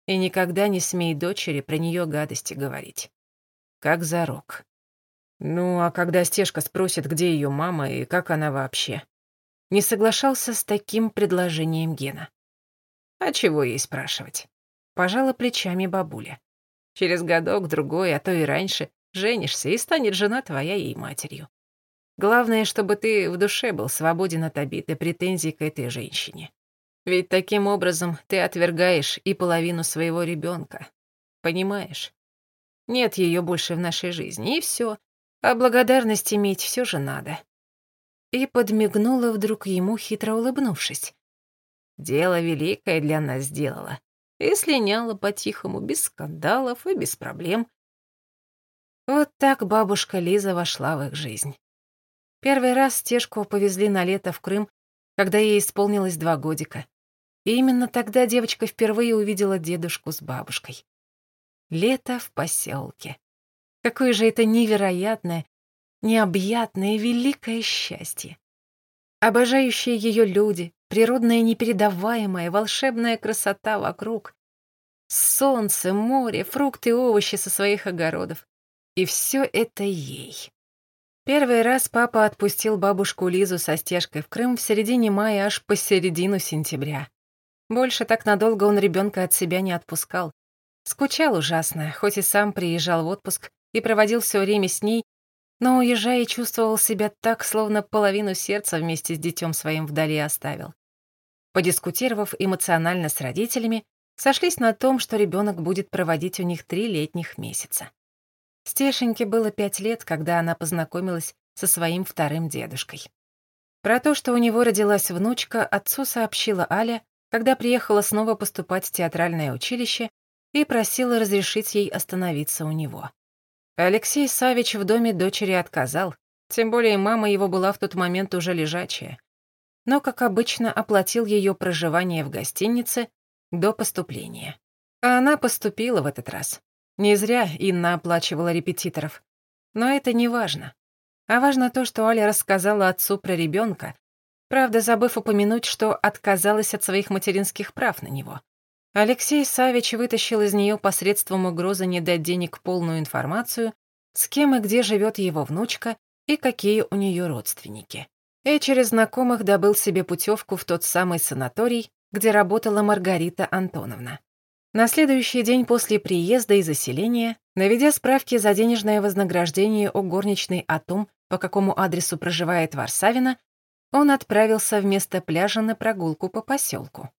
И никогда не смей дочери про нее гадости говорить. Как зарок. Ну, а когда Стежка спросит, где ее мама и как она вообще, не соглашался с таким предложением Гена. А чего ей спрашивать? Пожала плечами бабуля. Через годок-другой, а то и раньше, женишься, и станет жена твоя ей матерью. Главное, чтобы ты в душе был свободен от обид и претензий к этой женщине. Ведь таким образом ты отвергаешь и половину своего ребенка. Понимаешь? Нет ее больше в нашей жизни, и все. А благодарность иметь все же надо и подмигнула вдруг ему, хитро улыбнувшись. «Дело великое для нас сделала. И слиняла по-тихому, без скандалов и без проблем». Вот так бабушка Лиза вошла в их жизнь. Первый раз Стежку повезли на лето в Крым, когда ей исполнилось два годика. И именно тогда девочка впервые увидела дедушку с бабушкой. Лето в поселке. Какое же это невероятное, необъятное великое счастье. Обожающие ее люди, природная непередаваемая волшебная красота вокруг, солнце, море, фрукты овощи со своих огородов. И все это ей. Первый раз папа отпустил бабушку Лизу со стежкой в Крым в середине мая аж по середину сентября. Больше так надолго он ребенка от себя не отпускал. Скучал ужасно, хоть и сам приезжал в отпуск и проводил все время с ней, но, уезжая, чувствовал себя так, словно половину сердца вместе с детем своим вдали оставил. Подискутировав эмоционально с родителями, сошлись на том, что ребенок будет проводить у них три летних месяца. Стешеньке было пять лет, когда она познакомилась со своим вторым дедушкой. Про то, что у него родилась внучка, отцу сообщила Аля, когда приехала снова поступать в театральное училище и просила разрешить ей остановиться у него. Алексей Савич в доме дочери отказал, тем более мама его была в тот момент уже лежачая. Но, как обычно, оплатил ее проживание в гостинице до поступления. А она поступила в этот раз. Не зря Инна оплачивала репетиторов. Но это не важно. А важно то, что Аля рассказала отцу про ребенка, правда, забыв упомянуть, что отказалась от своих материнских прав на него. Алексей Савич вытащил из нее посредством угрозы не дать денег полную информацию, с кем и где живет его внучка и какие у нее родственники. И через знакомых добыл себе путевку в тот самый санаторий, где работала Маргарита Антоновна. На следующий день после приезда и заселения, наведя справки за денежное вознаграждение у горничной о том, по какому адресу проживает Варсавина, он отправился вместо пляжа на прогулку по поселку.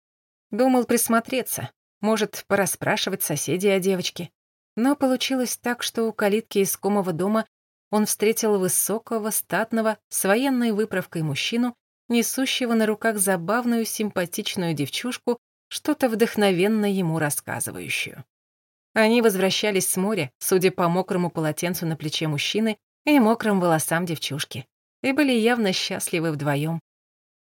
Думал присмотреться, может, пораспрашивать соседей о девочке. Но получилось так, что у калитки искомого дома он встретил высокого, статного, с военной выправкой мужчину, несущего на руках забавную, симпатичную девчушку, что-то вдохновенно ему рассказывающую. Они возвращались с моря, судя по мокрому полотенцу на плече мужчины и мокрым волосам девчушки, и были явно счастливы вдвоем.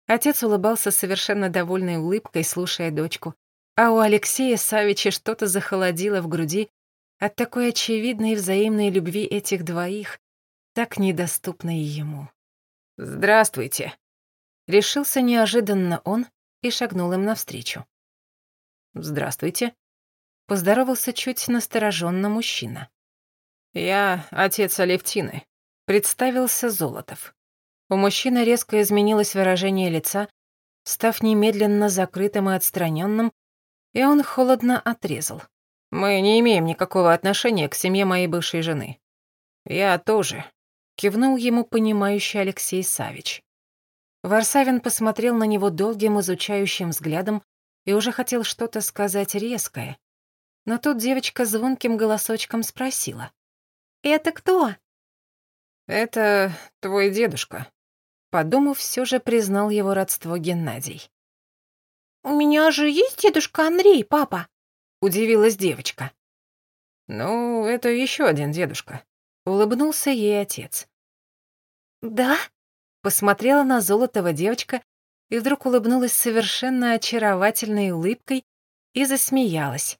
Отец улыбался совершенно довольной улыбкой, слушая дочку, а у Алексея Савича что-то захолодило в груди от такой очевидной взаимной любви этих двоих, так недоступной ему. «Здравствуйте!» Решился неожиданно он и шагнул им навстречу. «Здравствуйте!» Поздоровался чуть настороженно мужчина. «Я отец Алевтины», — представился Золотов. У мужчины резко изменилось выражение лица, став немедленно закрытым и отстраненным, и он холодно отрезал. «Мы не имеем никакого отношения к семье моей бывшей жены». «Я тоже», — кивнул ему понимающий Алексей Савич. Варсавин посмотрел на него долгим изучающим взглядом и уже хотел что-то сказать резкое. Но тут девочка звонким голосочком спросила. «Это кто?» «Это твой дедушка», — подумав, все же признал его родство Геннадий. «У меня же есть дедушка Андрей, папа?» — удивилась девочка. «Ну, это еще один дедушка», — улыбнулся ей отец. «Да?» — посмотрела на Золотого девочка и вдруг улыбнулась совершенно очаровательной улыбкой и засмеялась.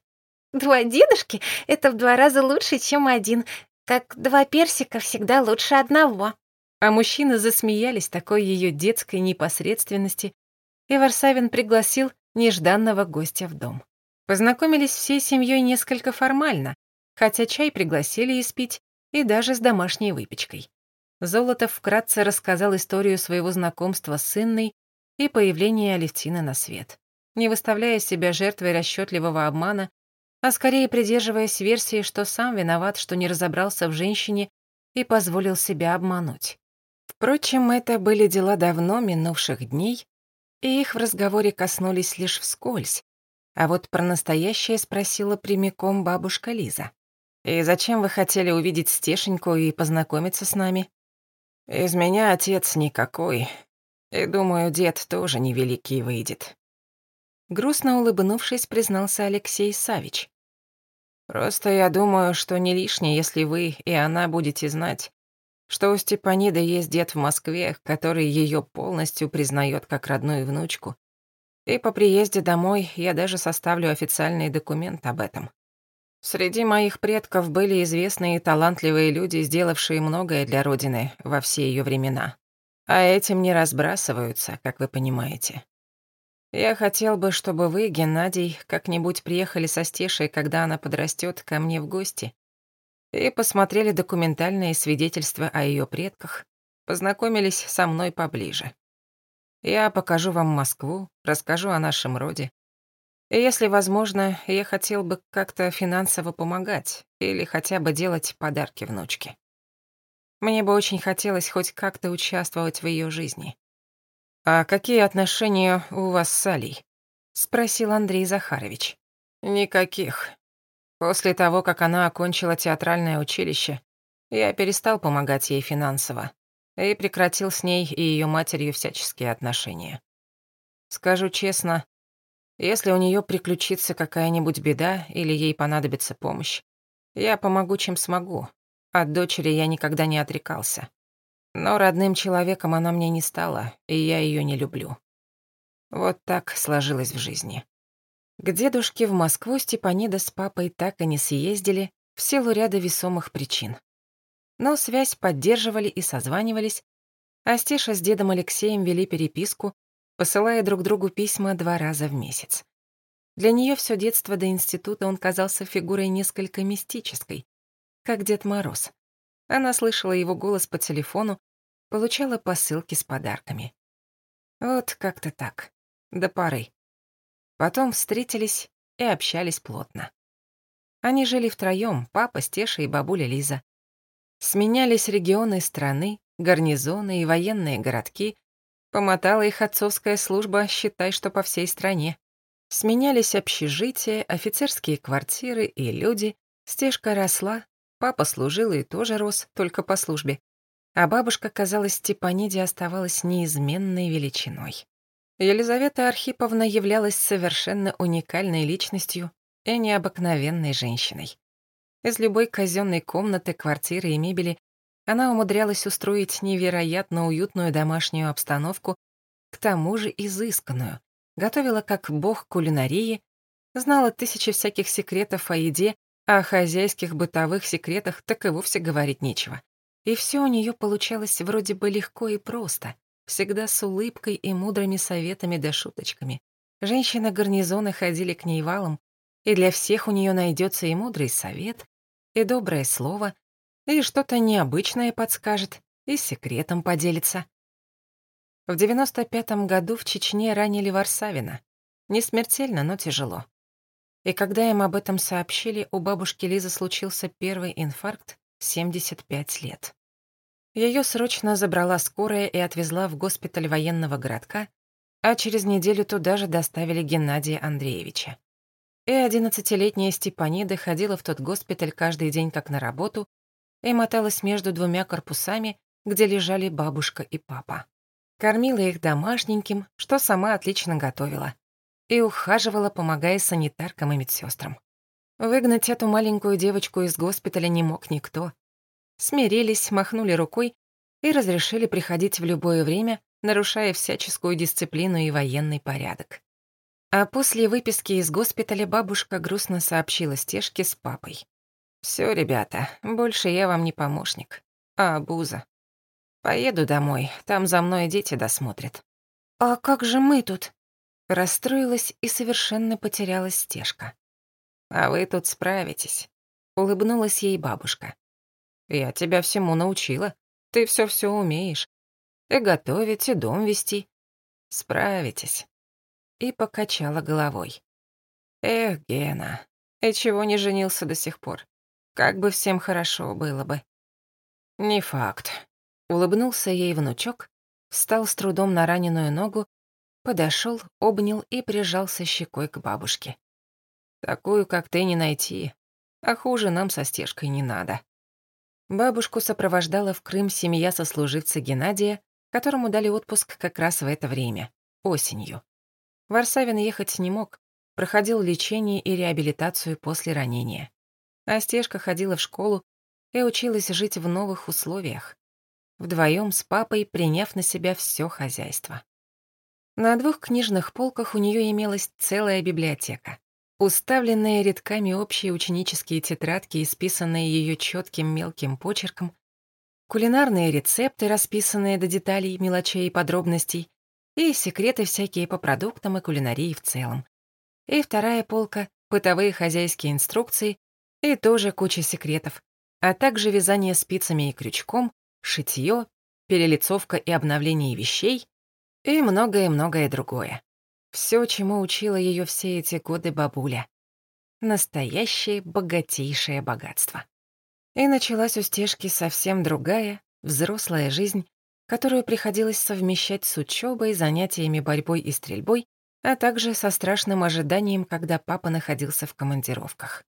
«Два дедушки — это в два раза лучше, чем один, как два персика всегда лучше одного». А мужчины засмеялись такой ее детской непосредственности, и Варсавин пригласил нежданного гостя в дом. Познакомились всей семьей несколько формально, хотя чай пригласили испить и даже с домашней выпечкой. Золотов вкратце рассказал историю своего знакомства с Инной и появления Алевтины на свет, не выставляя себя жертвой расчетливого обмана, а скорее придерживаясь версии, что сам виноват, что не разобрался в женщине и позволил себя обмануть. Впрочем, это были дела давно минувших дней, и их в разговоре коснулись лишь вскользь, а вот про настоящее спросила прямиком бабушка Лиза. «И зачем вы хотели увидеть Стешеньку и познакомиться с нами?» «Из меня отец никакой, и, думаю, дед тоже невеликий выйдет». Грустно улыбнувшись, признался Алексей Савич. «Просто я думаю, что не лишнее, если вы и она будете знать, что у Степаниды есть дед в Москве, который ее полностью признает как родную внучку, и по приезде домой я даже составлю официальный документ об этом. Среди моих предков были известные и талантливые люди, сделавшие многое для Родины во все ее времена. А этим не разбрасываются, как вы понимаете. Я хотел бы, чтобы вы, Геннадий, как-нибудь приехали со Стешей, когда она подрастет ко мне в гости, и посмотрели документальные свидетельства о ее предках, познакомились со мной поближе. Я покажу вам Москву, расскажу о нашем роде. И если возможно, я хотел бы как-то финансово помогать или хотя бы делать подарки внучке. Мне бы очень хотелось хоть как-то участвовать в ее жизни. «А какие отношения у вас с Алей?» — спросил Андрей Захарович. «Никаких. После того, как она окончила театральное училище, я перестал помогать ей финансово и прекратил с ней и ее матерью всяческие отношения. Скажу честно, если у нее приключится какая-нибудь беда или ей понадобится помощь, я помогу, чем смогу. От дочери я никогда не отрекался. Но родным человеком она мне не стала, и я ее не люблю. Вот так сложилось в жизни. К дедушке в Москву Степанида с папой так и не съездили в силу ряда весомых причин но связь поддерживали и созванивались, а Стеша с дедом Алексеем вели переписку, посылая друг другу письма два раза в месяц. Для нее все детство до института он казался фигурой несколько мистической, как Дед Мороз. Она слышала его голос по телефону, получала посылки с подарками. Вот как-то так, до поры. Потом встретились и общались плотно. Они жили втроем, папа, Стеша и бабуля Лиза. Сменялись регионы страны, гарнизоны и военные городки. Помотала их отцовская служба, считай, что по всей стране. Сменялись общежития, офицерские квартиры и люди. Стежка росла, папа служил и тоже рос, только по службе. А бабушка, казалось, Степаниде оставалась неизменной величиной. Елизавета Архиповна являлась совершенно уникальной личностью и необыкновенной женщиной. Из любой казенной комнаты, квартиры и мебели она умудрялась устроить невероятно уютную домашнюю обстановку, к тому же изысканную, готовила как бог кулинарии, знала тысячи всяких секретов о еде, а о хозяйских бытовых секретах так и вовсе говорить нечего. И все у нее получалось вроде бы легко и просто, всегда с улыбкой и мудрыми советами да шуточками. Женщины гарнизона ходили к ней валом, и для всех у нее найдется и мудрый совет, и доброе слово, и что-то необычное подскажет, и секретом поделится. В 95-м году в Чечне ранили Варсавина. Не смертельно, но тяжело. И когда им об этом сообщили, у бабушки Лизы случился первый инфаркт в 75 лет. Ее срочно забрала скорая и отвезла в госпиталь военного городка, а через неделю туда же доставили Геннадия Андреевича. И одиннадцатилетняя Степанида ходила в тот госпиталь каждый день как на работу и моталась между двумя корпусами, где лежали бабушка и папа. Кормила их домашненьким, что сама отлично готовила, и ухаживала, помогая санитаркам и медсестрам. Выгнать эту маленькую девочку из госпиталя не мог никто. Смирились, махнули рукой и разрешили приходить в любое время, нарушая всяческую дисциплину и военный порядок. А после выписки из госпиталя бабушка грустно сообщила Стежке с папой. Все, ребята, больше я вам не помощник, а обуза. Поеду домой, там за мной дети досмотрят». «А как же мы тут?» Расстроилась и совершенно потерялась стежка. «А вы тут справитесь», — улыбнулась ей бабушка. «Я тебя всему научила. Ты все-все умеешь. И готовить, и дом вести. Справитесь». И покачала головой. «Эх, Гена, и чего не женился до сих пор? Как бы всем хорошо было бы». «Не факт», — улыбнулся ей внучок, встал с трудом на раненую ногу, подошел, обнял и прижался щекой к бабушке. «Такую, как ты, не найти, а хуже нам со стежкой не надо». Бабушку сопровождала в Крым семья сослуживца Геннадия, которому дали отпуск как раз в это время, осенью. Варсавин ехать не мог, проходил лечение и реабилитацию после ранения. А Стежка ходила в школу и училась жить в новых условиях. Вдвоем с папой, приняв на себя все хозяйство. На двух книжных полках у нее имелась целая библиотека. Уставленные рядками общие ученические тетрадки, исписанные ее четким мелким почерком, кулинарные рецепты, расписанные до деталей, мелочей и подробностей, и секреты всякие по продуктам и кулинарии в целом. И вторая полка — бытовые хозяйские инструкции и тоже куча секретов, а также вязание спицами и крючком, шитье, перелицовка и обновление вещей и многое-многое другое. Все, чему учила ее все эти годы бабуля. Настоящее богатейшее богатство. И началась у стежки совсем другая, взрослая жизнь, которую приходилось совмещать с учебой, занятиями борьбой и стрельбой, а также со страшным ожиданием, когда папа находился в командировках.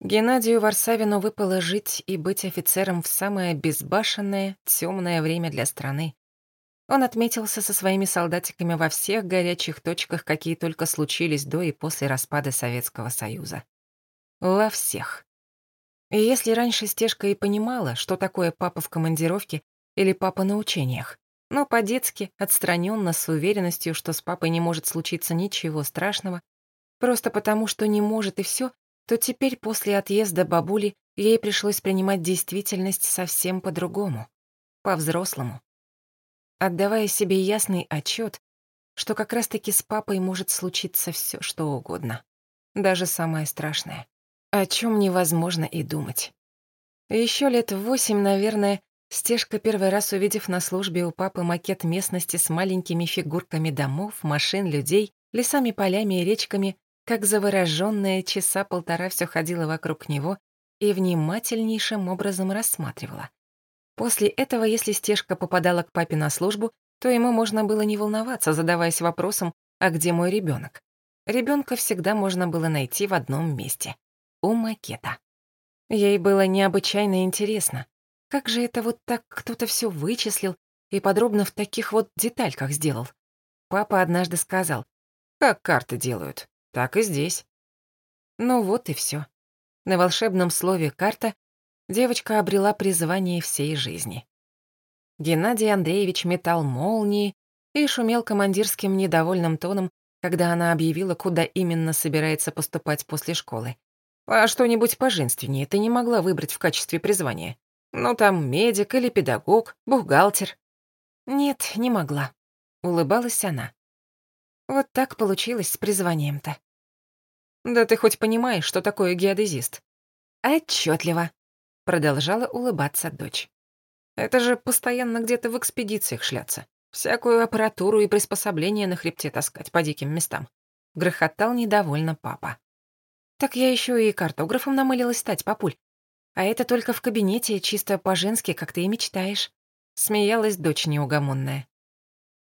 Геннадию Варсавину выпало жить и быть офицером в самое безбашенное, темное время для страны. Он отметился со своими солдатиками во всех горячих точках, какие только случились до и после распада Советского Союза. Во всех. И если раньше Стежка и понимала, что такое папа в командировке или папа на учениях, но по-детски, отстраненно, с уверенностью, что с папой не может случиться ничего страшного, просто потому, что не может и все, то теперь после отъезда бабули ей пришлось принимать действительность совсем по-другому, по-взрослому. Отдавая себе ясный отчет, что как раз-таки с папой может случиться все, что угодно. Даже самое страшное, о чем невозможно и думать. Еще лет восемь, наверное, Стежка, первый раз увидев на службе у папы макет местности с маленькими фигурками домов, машин, людей, лесами, полями и речками, как заворожённая часа полтора все ходила вокруг него и внимательнейшим образом рассматривала. После этого, если стежка попадала к папе на службу, то ему можно было не волноваться, задаваясь вопросом, а где мой ребенок? Ребенка всегда можно было найти в одном месте — у макета. Ей было необычайно интересно, как же это вот так кто-то все вычислил и подробно в таких вот детальках сделал. Папа однажды сказал, как карты делают, так и здесь. Ну вот и все. На волшебном слове «карта» девочка обрела призвание всей жизни. Геннадий Андреевич метал молнии и шумел командирским недовольным тоном, когда она объявила, куда именно собирается поступать после школы. «А что-нибудь поженственнее ты не могла выбрать в качестве призвания? Ну, там медик или педагог, бухгалтер». «Нет, не могла», — улыбалась она. «Вот так получилось с призванием-то». «Да ты хоть понимаешь, что такое геодезист?» «Отчётливо», — продолжала улыбаться дочь. «Это же постоянно где-то в экспедициях шляться. Всякую аппаратуру и приспособления на хребте таскать по диким местам». Грохотал недовольно папа. «Так я ещё и картографом намылилась стать, папуль. А это только в кабинете, чисто по-женски, как ты и мечтаешь». Смеялась дочь неугомонная.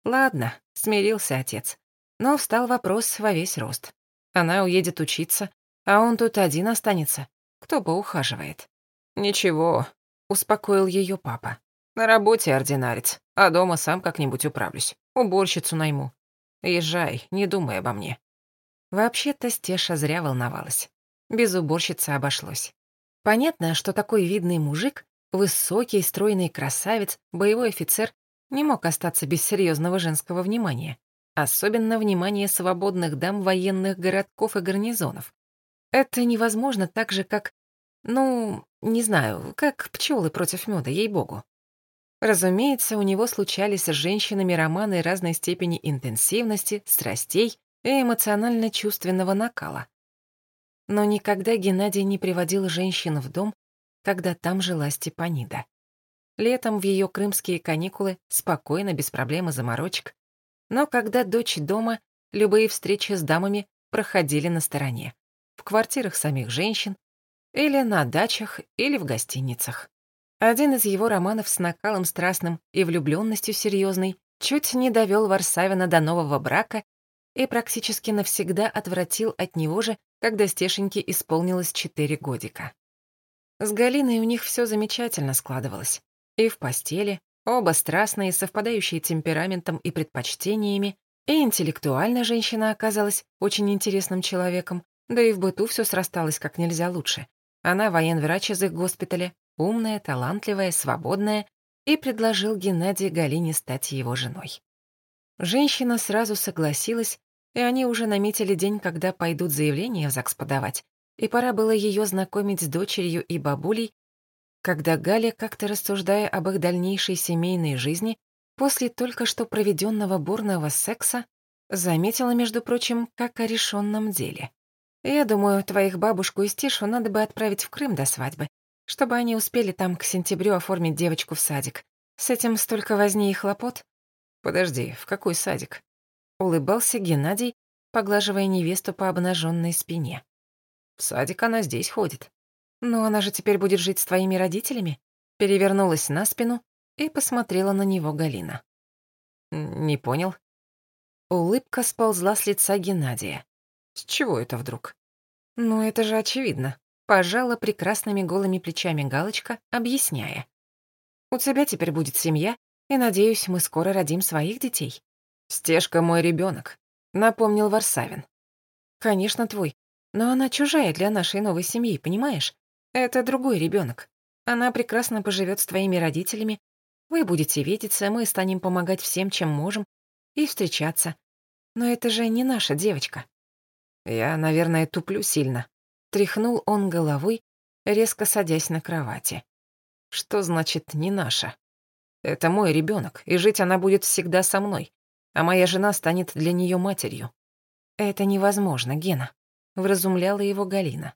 Ладно, смирился отец. Но встал вопрос во весь рост. Она уедет учиться, а он тут один останется. Кто бы ухаживает? Ничего, успокоил ее папа. На работе ординарец, а дома сам как-нибудь управлюсь. Уборщицу найму. Езжай, не думай обо мне. Вообще-то Стеша зря волновалась. Без уборщицы обошлось. Понятно, что такой видный мужик, высокий, стройный красавец, боевой офицер, не мог остаться без серьезного женского внимания. Особенно внимание свободных дам военных городков и гарнизонов. Это невозможно так же, как... Ну, не знаю, как пчелы против меда, ей-богу. Разумеется, у него случались с женщинами романы разной степени интенсивности, страстей и эмоционально-чувственного накала. Но никогда Геннадий не приводил женщин в дом, когда там жила Степанида. Летом в ее крымские каникулы спокойно, без проблем и заморочек, но когда дочь дома, любые встречи с дамами проходили на стороне. В квартирах самих женщин, или на дачах, или в гостиницах. Один из его романов с накалом страстным и влюбленностью серьезной чуть не довел Варсавина до нового брака и практически навсегда отвратил от него же, когда Стешеньке исполнилось четыре годика. С Галиной у них все замечательно складывалось. И в постели, Оба страстные, совпадающие темпераментом и предпочтениями, и интеллектуально женщина оказалась очень интересным человеком, да и в быту все срасталось как нельзя лучше. Она военврач из их госпиталя, умная, талантливая, свободная, и предложил Геннадий Галине стать его женой. Женщина сразу согласилась, и они уже наметили день, когда пойдут заявление в ЗАГС подавать, и пора было ее знакомить с дочерью и бабулей, когда Галя, как-то рассуждая об их дальнейшей семейной жизни, после только что проведенного бурного секса, заметила, между прочим, как о решенном деле. «Я думаю, твоих бабушку и Стишу надо бы отправить в Крым до свадьбы, чтобы они успели там к сентябрю оформить девочку в садик. С этим столько возни и хлопот». «Подожди, в какой садик?» Улыбался Геннадий, поглаживая невесту по обнаженной спине. «В садик она здесь ходит. «Но она же теперь будет жить с твоими родителями?» Перевернулась на спину и посмотрела на него Галина. «Не понял». Улыбка сползла с лица Геннадия. «С чего это вдруг?» «Ну, это же очевидно», — пожала прекрасными голыми плечами Галочка, объясняя. «У тебя теперь будет семья, и, надеюсь, мы скоро родим своих детей». «Стежка мой ребенок, напомнил Варсавин. «Конечно, твой, но она чужая для нашей новой семьи, понимаешь? Это другой ребенок. Она прекрасно поживет с твоими родителями. Вы будете видеться, мы станем помогать всем, чем можем, и встречаться. Но это же не наша девочка. Я, наверное, туплю сильно. Тряхнул он головой, резко садясь на кровати. Что значит «не наша»? Это мой ребенок, и жить она будет всегда со мной, а моя жена станет для нее матерью. Это невозможно, Гена, вразумляла его Галина.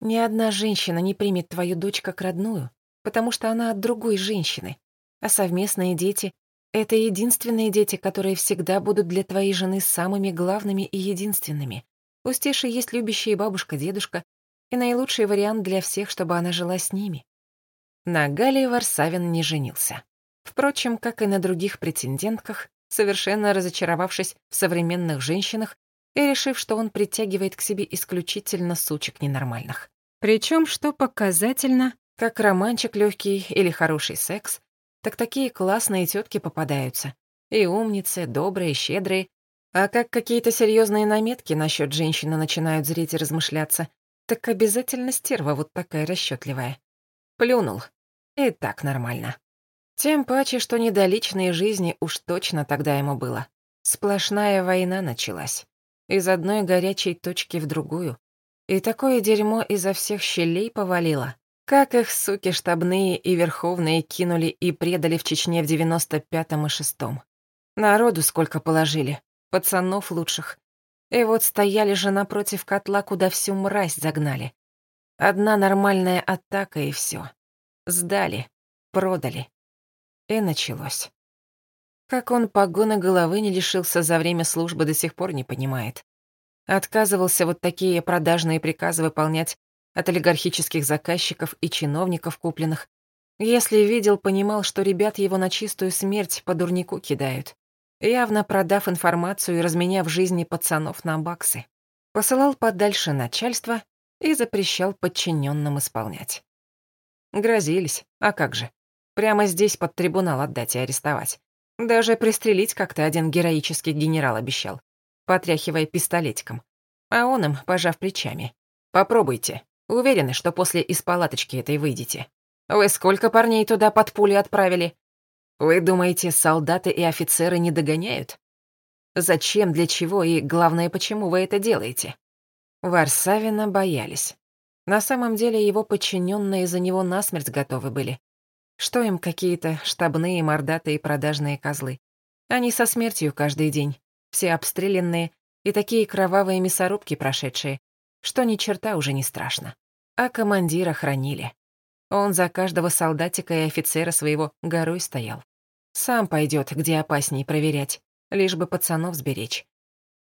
Ни одна женщина не примет твою дочь как родную, потому что она от другой женщины. А совместные дети — это единственные дети, которые всегда будут для твоей жены самыми главными и единственными. У Стеши есть любящие бабушка-дедушка и наилучший вариант для всех, чтобы она жила с ними. На Гале Варсавин не женился. Впрочем, как и на других претендентках, совершенно разочаровавшись в современных женщинах и решив, что он притягивает к себе исключительно сучек ненормальных. Причем, что показательно, как романчик легкий или хороший секс, так такие классные тетки попадаются. И умницы, добрые, щедрые. А как какие-то серьезные наметки насчет женщины начинают зреть и размышляться, так обязательно стерва вот такая расчетливая. Плюнул. И так нормально. Тем паче, что не до личной жизни уж точно тогда ему было. Сплошная война началась. Из одной горячей точки в другую. И такое дерьмо изо всех щелей повалило. Как их, суки, штабные и верховные кинули и предали в Чечне в девяносто пятом и шестом. Народу сколько положили, пацанов лучших. И вот стояли же напротив котла, куда всю мразь загнали. Одна нормальная атака и все. Сдали, продали. И началось. Как он погоны головы не лишился за время службы, до сих пор не понимает. Отказывался вот такие продажные приказы выполнять от олигархических заказчиков и чиновников купленных. Если видел, понимал, что ребят его на чистую смерть по дурнику кидают, явно продав информацию и разменяв жизни пацанов на баксы. Посылал подальше начальство и запрещал подчиненным исполнять. Грозились, а как же. Прямо здесь под трибунал отдать и арестовать. Даже пристрелить как-то один героический генерал обещал, потряхивая пистолетиком. А он им, пожав плечами. «Попробуйте. Уверены, что после из палаточки этой выйдете. Вы сколько парней туда под пули отправили? Вы думаете, солдаты и офицеры не догоняют? Зачем, для чего и, главное, почему вы это делаете?» Варсавина боялись. На самом деле его подчиненные за него насмерть готовы были. Что им какие-то штабные, мордатые продажные козлы? Они со смертью каждый день, все обстрелянные и такие кровавые мясорубки прошедшие, что ни черта уже не страшно. А командира хранили. Он за каждого солдатика и офицера своего горой стоял. Сам пойдет, где опасней проверять, лишь бы пацанов сберечь.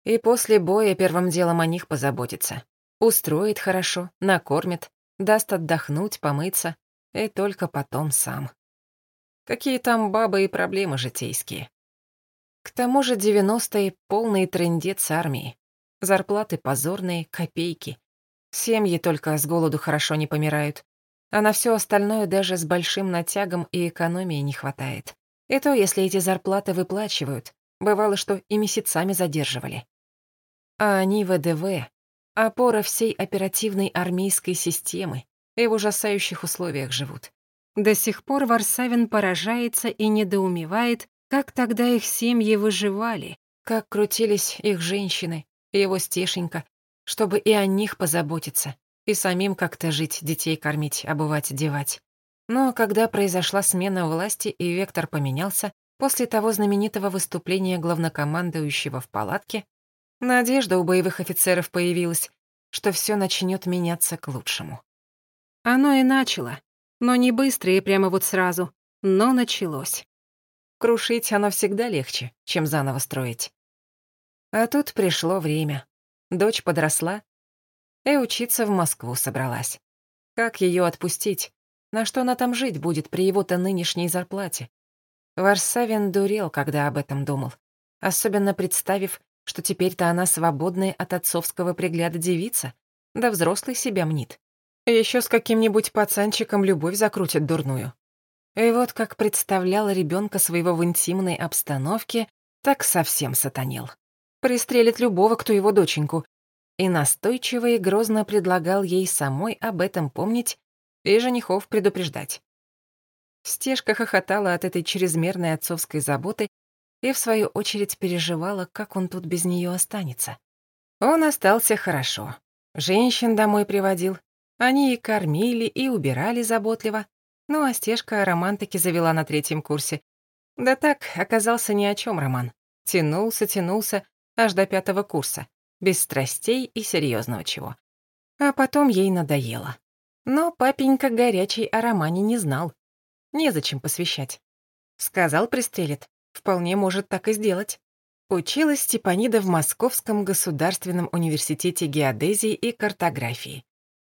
И после боя первым делом о них позаботится. Устроит хорошо, накормит, даст отдохнуть, помыться, и только потом сам. Какие там бабы и проблемы житейские. К тому же девяностые — полный трендец армии. Зарплаты позорные, копейки. Семьи только с голоду хорошо не помирают. А на все остальное даже с большим натягом и экономией не хватает. И то, если эти зарплаты выплачивают, бывало, что и месяцами задерживали. А они ВДВ — опора всей оперативной армейской системы, и в ужасающих условиях живут. До сих пор Варсавин поражается и недоумевает, как тогда их семьи выживали, как крутились их женщины, его стешенька, чтобы и о них позаботиться, и самим как-то жить, детей кормить, обувать, одевать. Но когда произошла смена власти и вектор поменялся, после того знаменитого выступления главнокомандующего в палатке, надежда у боевых офицеров появилась, что все начнет меняться к лучшему. Оно и начало, но не быстро и прямо вот сразу, но началось. Крушить оно всегда легче, чем заново строить. А тут пришло время. Дочь подросла и учиться в Москву собралась. Как ее отпустить? На что она там жить будет при его-то нынешней зарплате? Варсавин дурел, когда об этом думал. Особенно представив, что теперь-то она свободная от отцовского пригляда девица, да взрослый себя мнит. Еще с каким-нибудь пацанчиком любовь закрутит дурную. И вот как представляла ребенка своего в интимной обстановке, так совсем сатанел. Пристрелит любого, кто его доченьку. И настойчиво и грозно предлагал ей самой об этом помнить и женихов предупреждать. Стежка хохотала от этой чрезмерной отцовской заботы и, в свою очередь, переживала, как он тут без нее останется. Он остался хорошо. Женщин домой приводил, они и кормили, и убирали заботливо. Ну а стежка роман-таки завела на третьем курсе. Да так, оказался ни о чем роман. Тянулся, тянулся, аж до пятого курса. Без страстей и серьезного чего. А потом ей надоело. Но папенька горячий о романе не знал. Незачем посвящать. Сказал, пристрелит. Вполне может так и сделать. Училась Степанида в Московском государственном университете геодезии и картографии.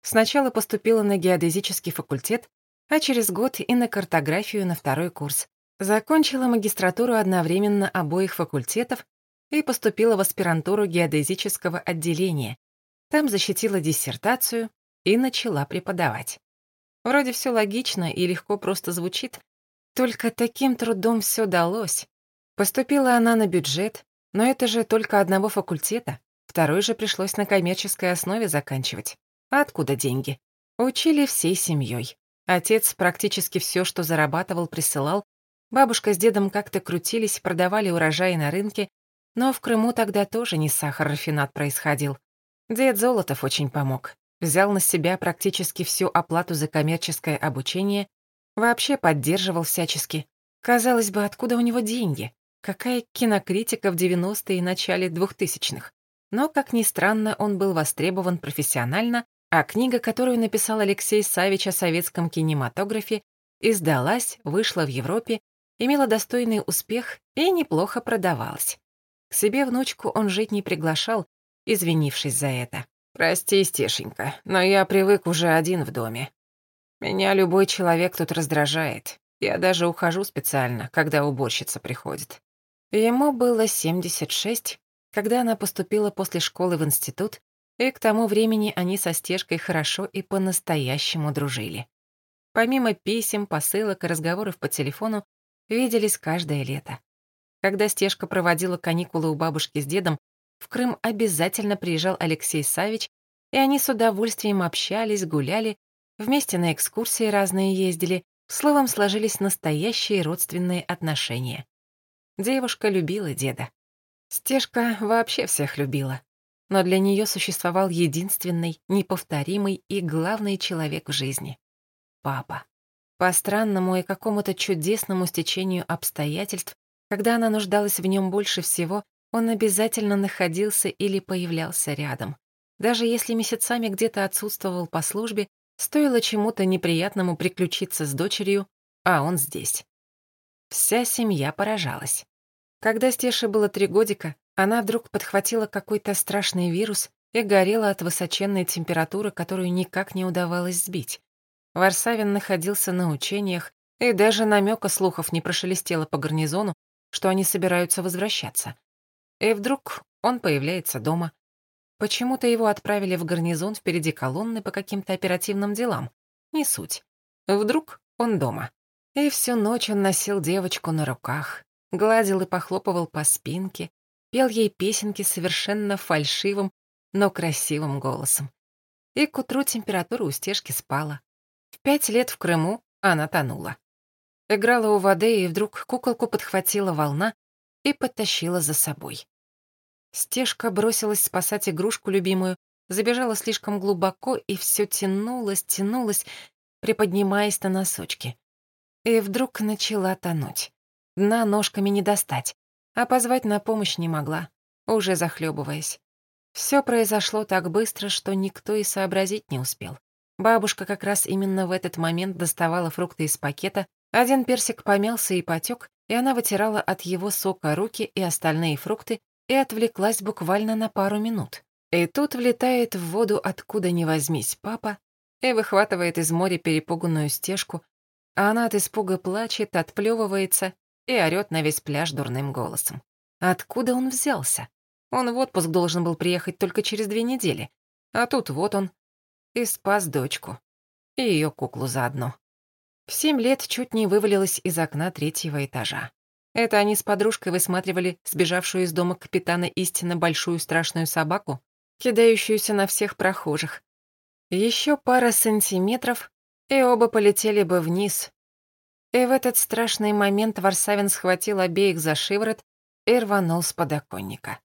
Сначала поступила на геодезический факультет, а через год и на картографию на второй курс. Закончила магистратуру одновременно обоих факультетов и поступила в аспирантуру геодезического отделения. Там защитила диссертацию и начала преподавать. Вроде все логично и легко просто звучит, только таким трудом все далось. Поступила она на бюджет, но это же только одного факультета, второй же пришлось на коммерческой основе заканчивать. А откуда деньги? Учили всей семьей. Отец практически все, что зарабатывал, присылал. Бабушка с дедом как-то крутились, продавали урожаи на рынке, но в Крыму тогда тоже не сахар-рафинат происходил. Дед Золотов очень помог. Взял на себя практически всю оплату за коммерческое обучение, вообще поддерживал всячески. Казалось бы, откуда у него деньги? Какая кинокритика в 90-е и начале 2000-х? Но, как ни странно, он был востребован профессионально, а книга, которую написал Алексей Савич о советском кинематографе, издалась, вышла в Европе, имела достойный успех и неплохо продавалась. К себе внучку он жить не приглашал, извинившись за это. «Прости, Стешенька, но я привык уже один в доме. Меня любой человек тут раздражает. Я даже ухожу специально, когда уборщица приходит». Ему было 76, когда она поступила после школы в институт, и к тому времени они со Стежкой хорошо и по-настоящему дружили. Помимо писем, посылок и разговоров по телефону, виделись каждое лето. Когда Стежка проводила каникулы у бабушки с дедом, в Крым обязательно приезжал Алексей Савич, и они с удовольствием общались, гуляли, вместе на экскурсии разные ездили, словом, сложились настоящие родственные отношения. Девушка любила деда. Стежка вообще всех любила. Но для нее существовал единственный, неповторимый и главный человек в жизни — папа. По странному и какому-то чудесному стечению обстоятельств когда она нуждалась в нем больше всего, он обязательно находился или появлялся рядом. Даже если месяцами где-то отсутствовал по службе, стоило чему-то неприятному приключиться с дочерью, а он здесь. Вся семья поражалась. Когда Стеше было три годика, она вдруг подхватила какой-то страшный вирус и горела от высоченной температуры, которую никак не удавалось сбить. Варсавин находился на учениях, и даже намека слухов не прошелестело по гарнизону, что они собираются возвращаться. И вдруг он появляется дома. Почему-то его отправили в гарнизон впереди колонны по каким-то оперативным делам. Не суть. Вдруг он дома. И всю ночь он носил девочку на руках, гладил и похлопывал по спинке, пел ей песенки совершенно фальшивым, но красивым голосом. И к утру температура у стежки спала. В пять лет в Крыму она тонула. Играла у воды, и вдруг куколку подхватила волна и подтащила за собой. Стежка бросилась спасать игрушку любимую, забежала слишком глубоко и все тянулась, тянулась, приподнимаясь на носочки. И вдруг начала тонуть. Дна ножками не достать, а позвать на помощь не могла, уже захлебываясь. Все произошло так быстро, что никто и сообразить не успел. Бабушка как раз именно в этот момент доставала фрукты из пакета, один персик помялся и потек, и она вытирала от его сока руки и остальные фрукты и отвлеклась буквально на пару минут. И тут влетает в воду откуда ни возьмись папа и выхватывает из моря перепуганную стежку, а она от испуга плачет, отплевывается и орёт на весь пляж дурным голосом. Откуда он взялся? Он в отпуск должен был приехать только через две недели, а тут вот он и спас дочку и ее куклу заодно. В семь лет чуть не вывалилась из окна третьего этажа. Это они с подружкой высматривали сбежавшую из дома капитана истинно большую страшную собаку, кидающуюся на всех прохожих. Еще пара сантиметров, и оба полетели бы вниз. И в этот страшный момент Варсавин схватил обеих за шиворот и рванул с подоконника.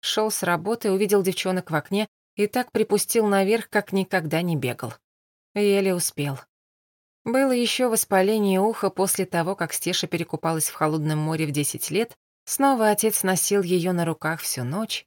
Шел с работы, увидел девчонок в окне и так припустил наверх, как никогда не бегал. Еле успел. Было еще воспаление уха после того, как Стеша перекупалась в холодном море в 10 лет, снова отец носил ее на руках всю ночь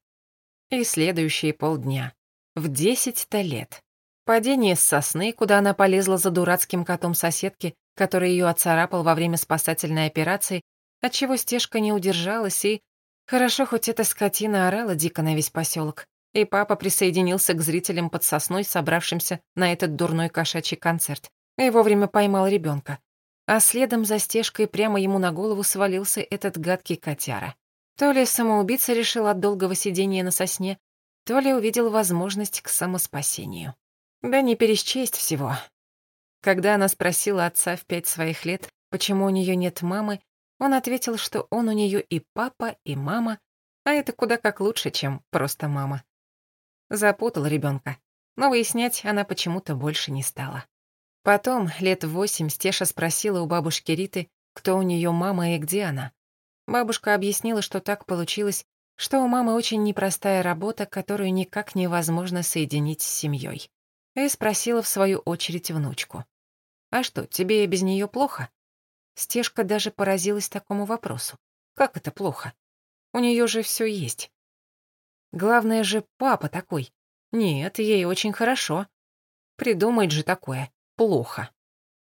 и следующие полдня. В 10-то лет. Падение с сосны, куда она полезла за дурацким котом соседки, который ее отцарапал во время спасательной операции, отчего Стежка не удержалась и... Хорошо, хоть эта скотина орала дико на весь поселок, и папа присоединился к зрителям под сосной, собравшимся на этот дурной кошачий концерт и вовремя поймал ребенка. А следом за стежкой прямо ему на голову свалился этот гадкий котяра. То ли самоубийца решил от долгого сидения на сосне, то ли увидел возможность к самоспасению. Да не пересчесть всего. Когда она спросила отца в пять своих лет, почему у нее нет мамы, он ответил, что он у нее и папа, и мама, а это куда как лучше, чем просто мама. Запутал ребенка, но выяснять она почему-то больше не стала. Потом, лет восемь, Стеша спросила у бабушки Риты, кто у нее мама и где она. Бабушка объяснила, что так получилось, что у мамы очень непростая работа, которую никак невозможно соединить с семьей. И спросила в свою очередь внучку. «А что, тебе без нее плохо?» Стежка даже поразилась такому вопросу. «Как это плохо? У нее же все есть». «Главное же, папа такой. Нет, ей очень хорошо. Придумает же такое. Плохо».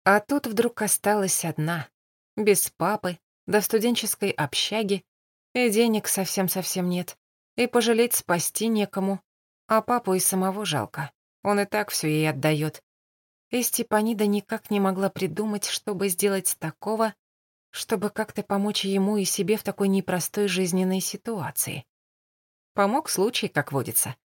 А тут вдруг осталась одна, без папы, до студенческой общаги, и денег совсем-совсем нет, и пожалеть спасти некому, а папу и самого жалко. Он и так все ей отдает. И Степанида никак не могла придумать, чтобы сделать такого, чтобы как-то помочь ему и себе в такой непростой жизненной ситуации. Помог случай, как водится.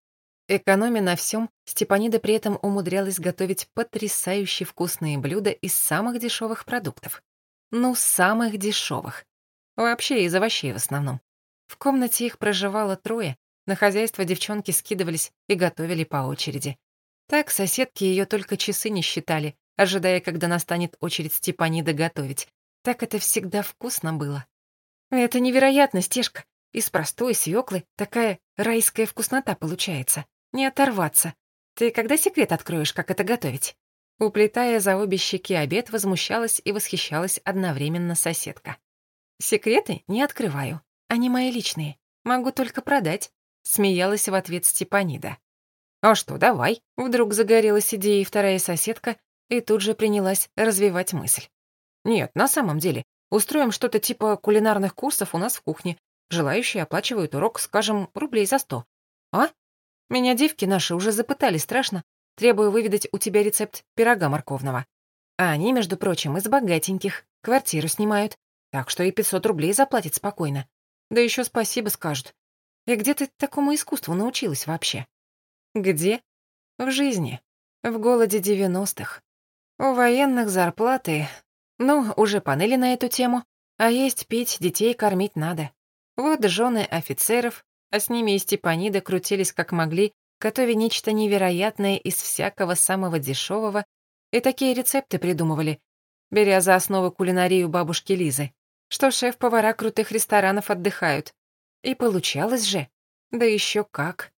Экономя на всем, Степанида при этом умудрялась готовить потрясающе вкусные блюда из самых дешевых продуктов. Ну, самых дешевых. Вообще из овощей в основном. В комнате их проживало трое, на хозяйство девчонки скидывались и готовили по очереди. Так соседки ее только часы не считали, ожидая, когда настанет очередь Степанида готовить. Так это всегда вкусно было. Это невероятно, Стежка. Из простой свеклы такая райская вкуснота получается. Не оторваться. Ты когда секрет откроешь, как это готовить? Уплетая за обе щеки обед, возмущалась и восхищалась одновременно соседка. «Секреты не открываю. Они мои личные. Могу только продать», — смеялась в ответ Степанида. «А что, давай?» Вдруг загорелась идеей вторая соседка и тут же принялась развивать мысль. «Нет, на самом деле, устроим что-то типа кулинарных курсов у нас в кухне. Желающие оплачивают урок, скажем, рублей за сто. А? Меня девки наши уже запытали страшно. Требую выведать у тебя рецепт пирога морковного. А они, между прочим, из богатеньких. Квартиру снимают. Так что и 500 рублей заплатят спокойно. Да еще спасибо скажут. И где ты такому искусству научилась вообще? Где? В жизни. В голоде девяностых. У военных зарплаты... Ну, уже паныли на эту тему. А есть, пить, детей кормить надо. Вот жены офицеров, а с ними и Степанида крутились как могли, готовя нечто невероятное из всякого самого дешевого, и такие рецепты придумывали, беря за основу кулинарию бабушки Лизы, что шеф-повара крутых ресторанов отдыхают. И получалось же. Да еще как.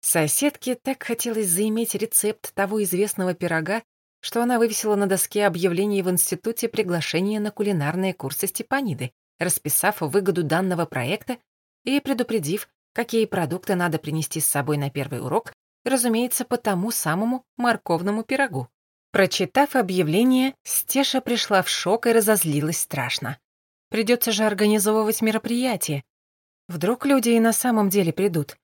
Соседке так хотелось заиметь рецепт того известного пирога, что она вывесила на доске объявлений в институте приглашение на кулинарные курсы Степаниды, расписав выгоду данного проекта и предупредив, какие продукты надо принести с собой на первый урок, разумеется, по тому самому морковному пирогу. Прочитав объявление, Стеша пришла в шок и разозлилась страшно. Придется же организовывать мероприятие. Вдруг люди и на самом деле придут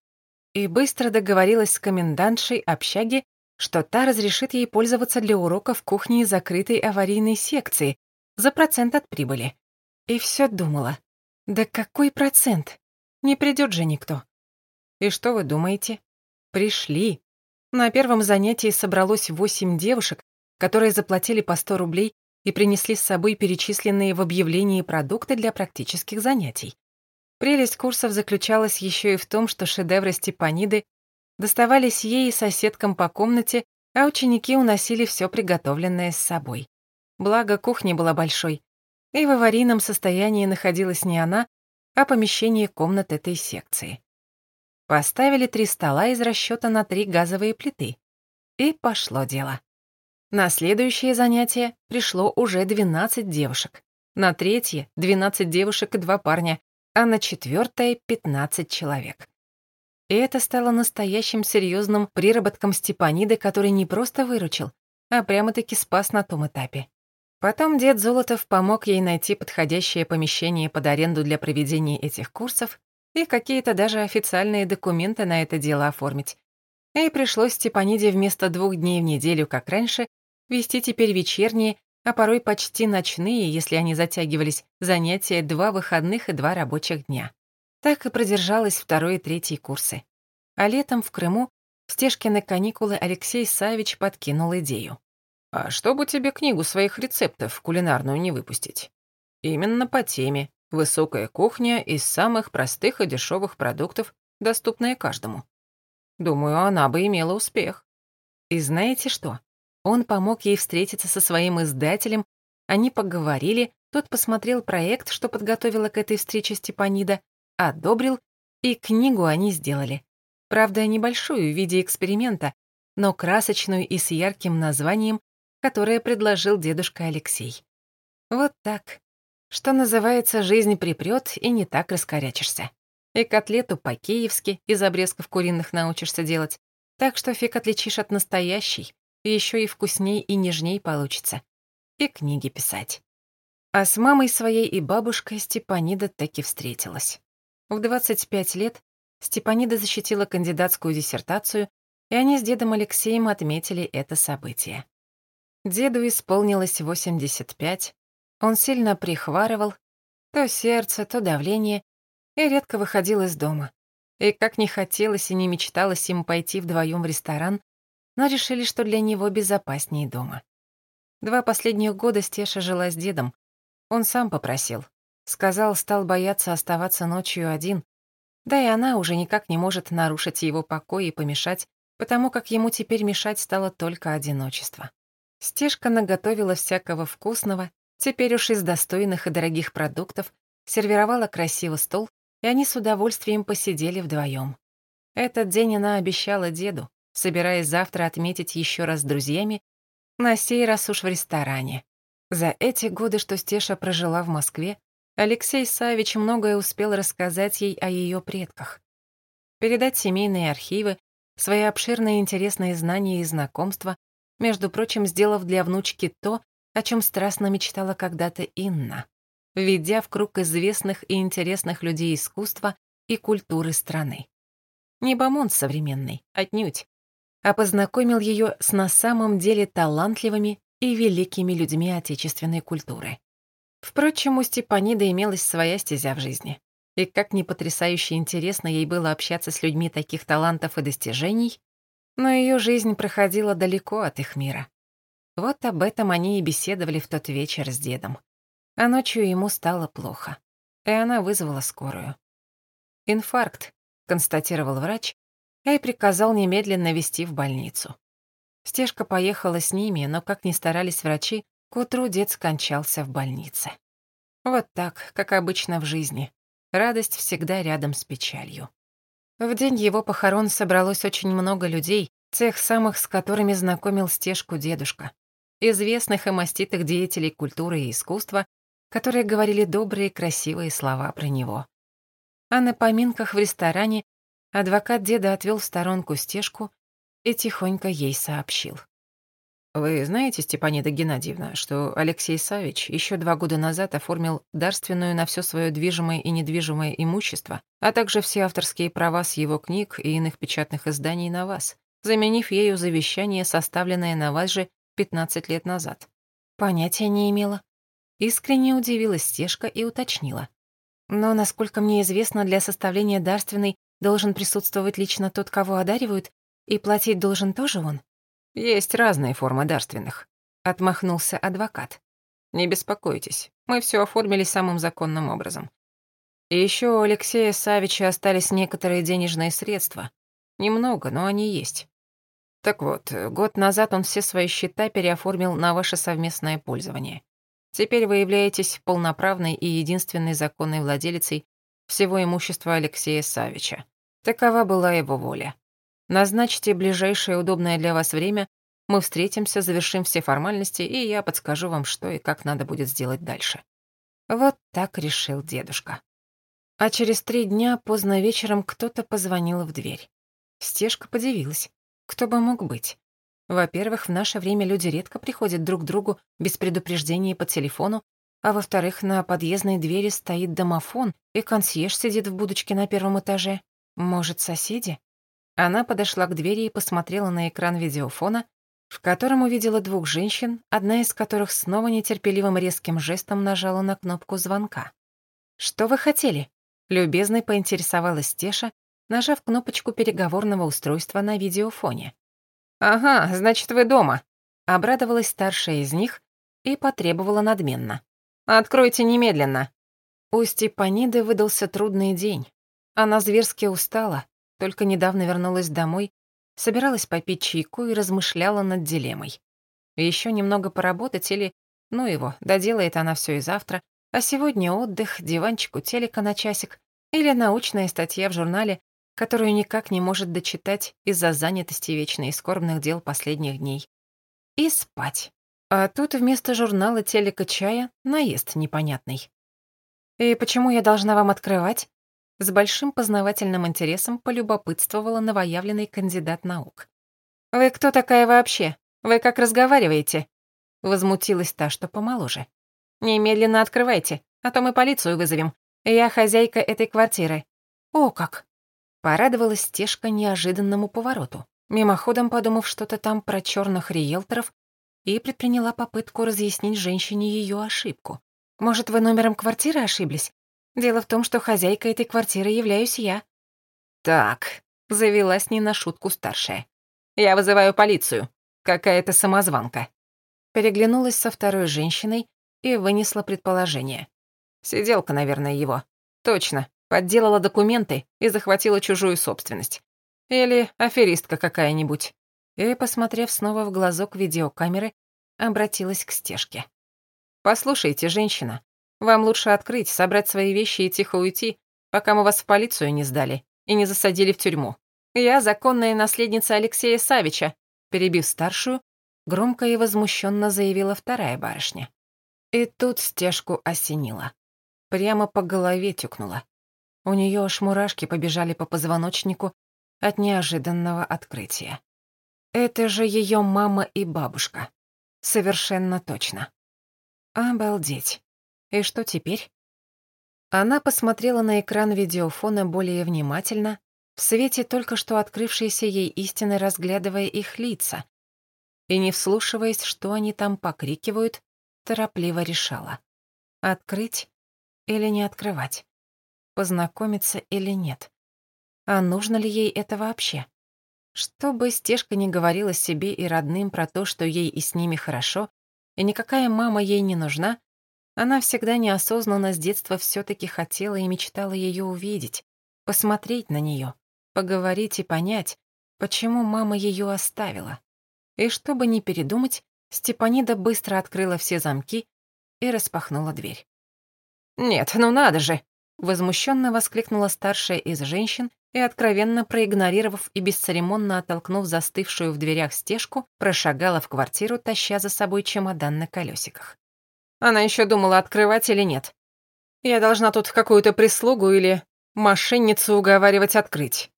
и быстро договорилась с комендантшей общаги, что та разрешит ей пользоваться для уроков кухни закрытой аварийной секции за процент от прибыли. И все думала, да какой процент? Не придет же никто. И что вы думаете? Пришли. На первом занятии собралось восемь девушек, которые заплатили по 100 рублей и принесли с собой перечисленные в объявлении продукты для практических занятий. Прелесть курсов заключалась еще и в том, что шедевры Степаниды доставались ей и соседкам по комнате, а ученики уносили все приготовленное с собой. Благо, кухня была большой, и в аварийном состоянии находилась не она, а помещение комнат этой секции. Поставили три стола из расчета на три газовые плиты. И пошло дело. На следующее занятие пришло уже 12 девушек. На третье — 12 девушек и два парня, а на четвертое — 15 человек. И это стало настоящим серьезным приработком Степаниды, который не просто выручил, а прямо-таки спас на том этапе. Потом дед Золотов помог ей найти подходящее помещение под аренду для проведения этих курсов и какие-то даже официальные документы на это дело оформить. И пришлось Степаниде вместо двух дней в неделю, как раньше, вести теперь вечерние, а порой почти ночные, если они затягивались, занятия два выходных и два рабочих дня. Так и продержалась второй и третий курсы. А летом в Крыму в Стежкины каникулы Алексей Савич подкинул идею. «А что бы тебе книгу своих рецептов кулинарную не выпустить? Именно по теме «Высокая кухня из самых простых и дешевых продуктов, доступная каждому». Думаю, она бы имела успех. И знаете что? Он помог ей встретиться со своим издателем, они поговорили, тот посмотрел проект, что подготовила к этой встрече Степанида, одобрил, и книгу они сделали. Правда, небольшую в виде эксперимента, но красочную и с ярким названием, которое предложил дедушка Алексей. Вот так. Что называется, жизнь припрёт, и не так раскорячишься. И котлету по-киевски из обрезков куриных научишься делать, так что фиг отличишь от настоящей, еще и вкусней и нежней получится. И книги писать. А с мамой своей и бабушкой Степанида таки встретилась. В 25 лет Степанида защитила кандидатскую диссертацию, и они с дедом Алексеем отметили это событие. Деду исполнилось 85, он сильно прихварывал, то сердце, то давление, и редко выходил из дома. И как не хотелось и не мечталось им пойти вдвоем в ресторан, но решили, что для него безопаснее дома. Два последних года Стеша жила с дедом. Он сам попросил. Сказал, стал бояться оставаться ночью один, да и она уже никак не может нарушить его покой и помешать, потому как ему теперь мешать стало только одиночество. Стежка наготовила всякого вкусного, теперь уж из достойных и дорогих продуктов, сервировала красиво стол, и они с удовольствием посидели вдвоем. Этот день она обещала деду, собираясь завтра отметить еще раз с друзьями, на сей раз уж в ресторане. За эти годы, что Стеша прожила в Москве, Алексей Савич многое успел рассказать ей о ее предках. Передать семейные архивы, свои обширные интересные знания и знакомства, между прочим, сделав для внучки то, о чем страстно мечтала когда-то Инна, введя в круг известных и интересных людей искусства и культуры страны. Не бомонд современный, отнюдь, а познакомил ее с на самом деле талантливыми и великими людьми отечественной культуры. Впрочем, у Степаниды имелась своя стезя в жизни. И как ни потрясающе интересно ей было общаться с людьми таких талантов и достижений, но ее жизнь проходила далеко от их мира. Вот об этом они и беседовали в тот вечер с дедом. А ночью ему стало плохо, и она вызвала скорую. «Инфаркт», — констатировал врач, и приказал немедленно везти в больницу. Стежка поехала с ними, но, как ни старались врачи, к утру дед скончался в больнице. Вот так, как обычно в жизни. Радость всегда рядом с печалью. В день его похорон собралось очень много людей, тех самых, с которыми знакомил стежку дедушка. Известных и маститых деятелей культуры и искусства, которые говорили добрые красивые слова про него. А на поминках в ресторане адвокат деда отвел в сторонку стежку и тихонько ей сообщил. Вы знаете, Степанида Геннадьевна, что Алексей Савич еще два года назад оформил дарственную на все свое движимое и недвижимое имущество, а также все авторские права с его книг и иных печатных изданий на вас, заменив ею завещание, составленное на вас же 15 лет назад. Понятия не имела. Искренне удивилась Стежка и уточнила. Но, насколько мне известно, для составления дарственной должен присутствовать лично тот, кого одаривают, и платить должен тоже он. «Есть разные формы дарственных», — отмахнулся адвокат. «Не беспокойтесь, мы все оформили самым законным образом. И еще у Алексея Савича остались некоторые денежные средства. Немного, но они есть. Так вот, год назад он все свои счета переоформил на ваше совместное пользование. Теперь вы являетесь полноправной и единственной законной владелицей всего имущества Алексея Савича. Такова была его воля. Назначьте ближайшее удобное для вас время, мы встретимся, завершим все формальности, и я подскажу вам, что и как надо будет сделать дальше». Вот так решил дедушка. А через три дня поздно вечером кто-то позвонил в дверь. Стежка подивилась. Кто бы мог быть? Во-первых, в наше время люди редко приходят друг к другу без предупреждения по телефону, а во-вторых, на подъездной двери стоит домофон, и консьерж сидит в будочке на первом этаже. Может, соседи? Она подошла к двери и посмотрела на экран видеофона, в котором увидела двух женщин, одна из которых снова нетерпеливым резким жестом нажала на кнопку звонка. «Что вы хотели?» Любезной поинтересовалась Теша, нажав кнопочку переговорного устройства на видеофоне. «Ага, значит, вы дома», — обрадовалась старшая из них и потребовала надменно. «Откройте немедленно». У Степаниды выдался трудный день. Она зверски устала, только недавно вернулась домой, собиралась попить чайку и размышляла над дилеммой. Еще немного поработать или, ну его, доделает она все и завтра, а сегодня отдых, диванчик у телека на часик или научная статья в журнале, которую никак не может дочитать из-за занятости вечно и скорбных дел последних дней. И спать. А тут вместо журнала телека чая наезд непонятный. «И почему я должна вам открывать?» С большим познавательным интересом полюбопытствовала новоявленный кандидат наук. «Вы кто такая вообще? Вы как разговариваете?» Возмутилась та, что помоложе. «Немедленно открывайте, а то мы полицию вызовем. Я хозяйка этой квартиры». «О, как!» Порадовалась Стежка неожиданному повороту, мимоходом подумав что-то там про черных риэлторов, и предприняла попытку разъяснить женщине ее ошибку. «Может, вы номером квартиры ошиблись? Дело в том, что хозяйка этой квартиры являюсь я». «Так», — завелась не на шутку старшая. «Я вызываю полицию. Какая-то самозванка». Переглянулась со второй женщиной, и вынесла предположение. Сиделка, наверное, его. Точно, подделала документы и захватила чужую собственность. Или аферистка какая-нибудь. И, посмотрев снова в глазок видеокамеры, обратилась к стежке. «Послушайте, женщина, вам лучше открыть, собрать свои вещи и тихо уйти, пока мы вас в полицию не сдали и не засадили в тюрьму. Я законная наследница Алексея Савича», перебив старшую, громко и возмущенно заявила вторая барышня. И тут стежку осенило. Прямо по голове тюкнула. У нее аж мурашки побежали по позвоночнику от неожиданного открытия. Это же ее мама и бабушка. Совершенно точно. Обалдеть. И что теперь? Она посмотрела на экран видеофона более внимательно, в свете только что открывшейся ей истины, разглядывая их лица, и не вслушиваясь, что они там покрикивают торопливо решала. Открыть или не открывать? Познакомиться или нет? А нужно ли ей это вообще? Что бы Стежка не говорила себе и родным про то, что ей и с ними хорошо, и никакая мама ей не нужна, она всегда неосознанно с детства все таки хотела и мечтала ее увидеть, посмотреть на нее, поговорить и понять, почему мама ее оставила. И чтобы не передумать, Степанида быстро открыла все замки и распахнула дверь. «Нет, ну надо же!» — возмущенно воскликнула старшая из женщин и, откровенно проигнорировав и бесцеремонно оттолкнув застывшую в дверях стежку, прошагала в квартиру, таща за собой чемодан на колесиках. Она еще думала, открывать или нет. Я должна тут какую-то прислугу или мошенницу уговаривать открыть.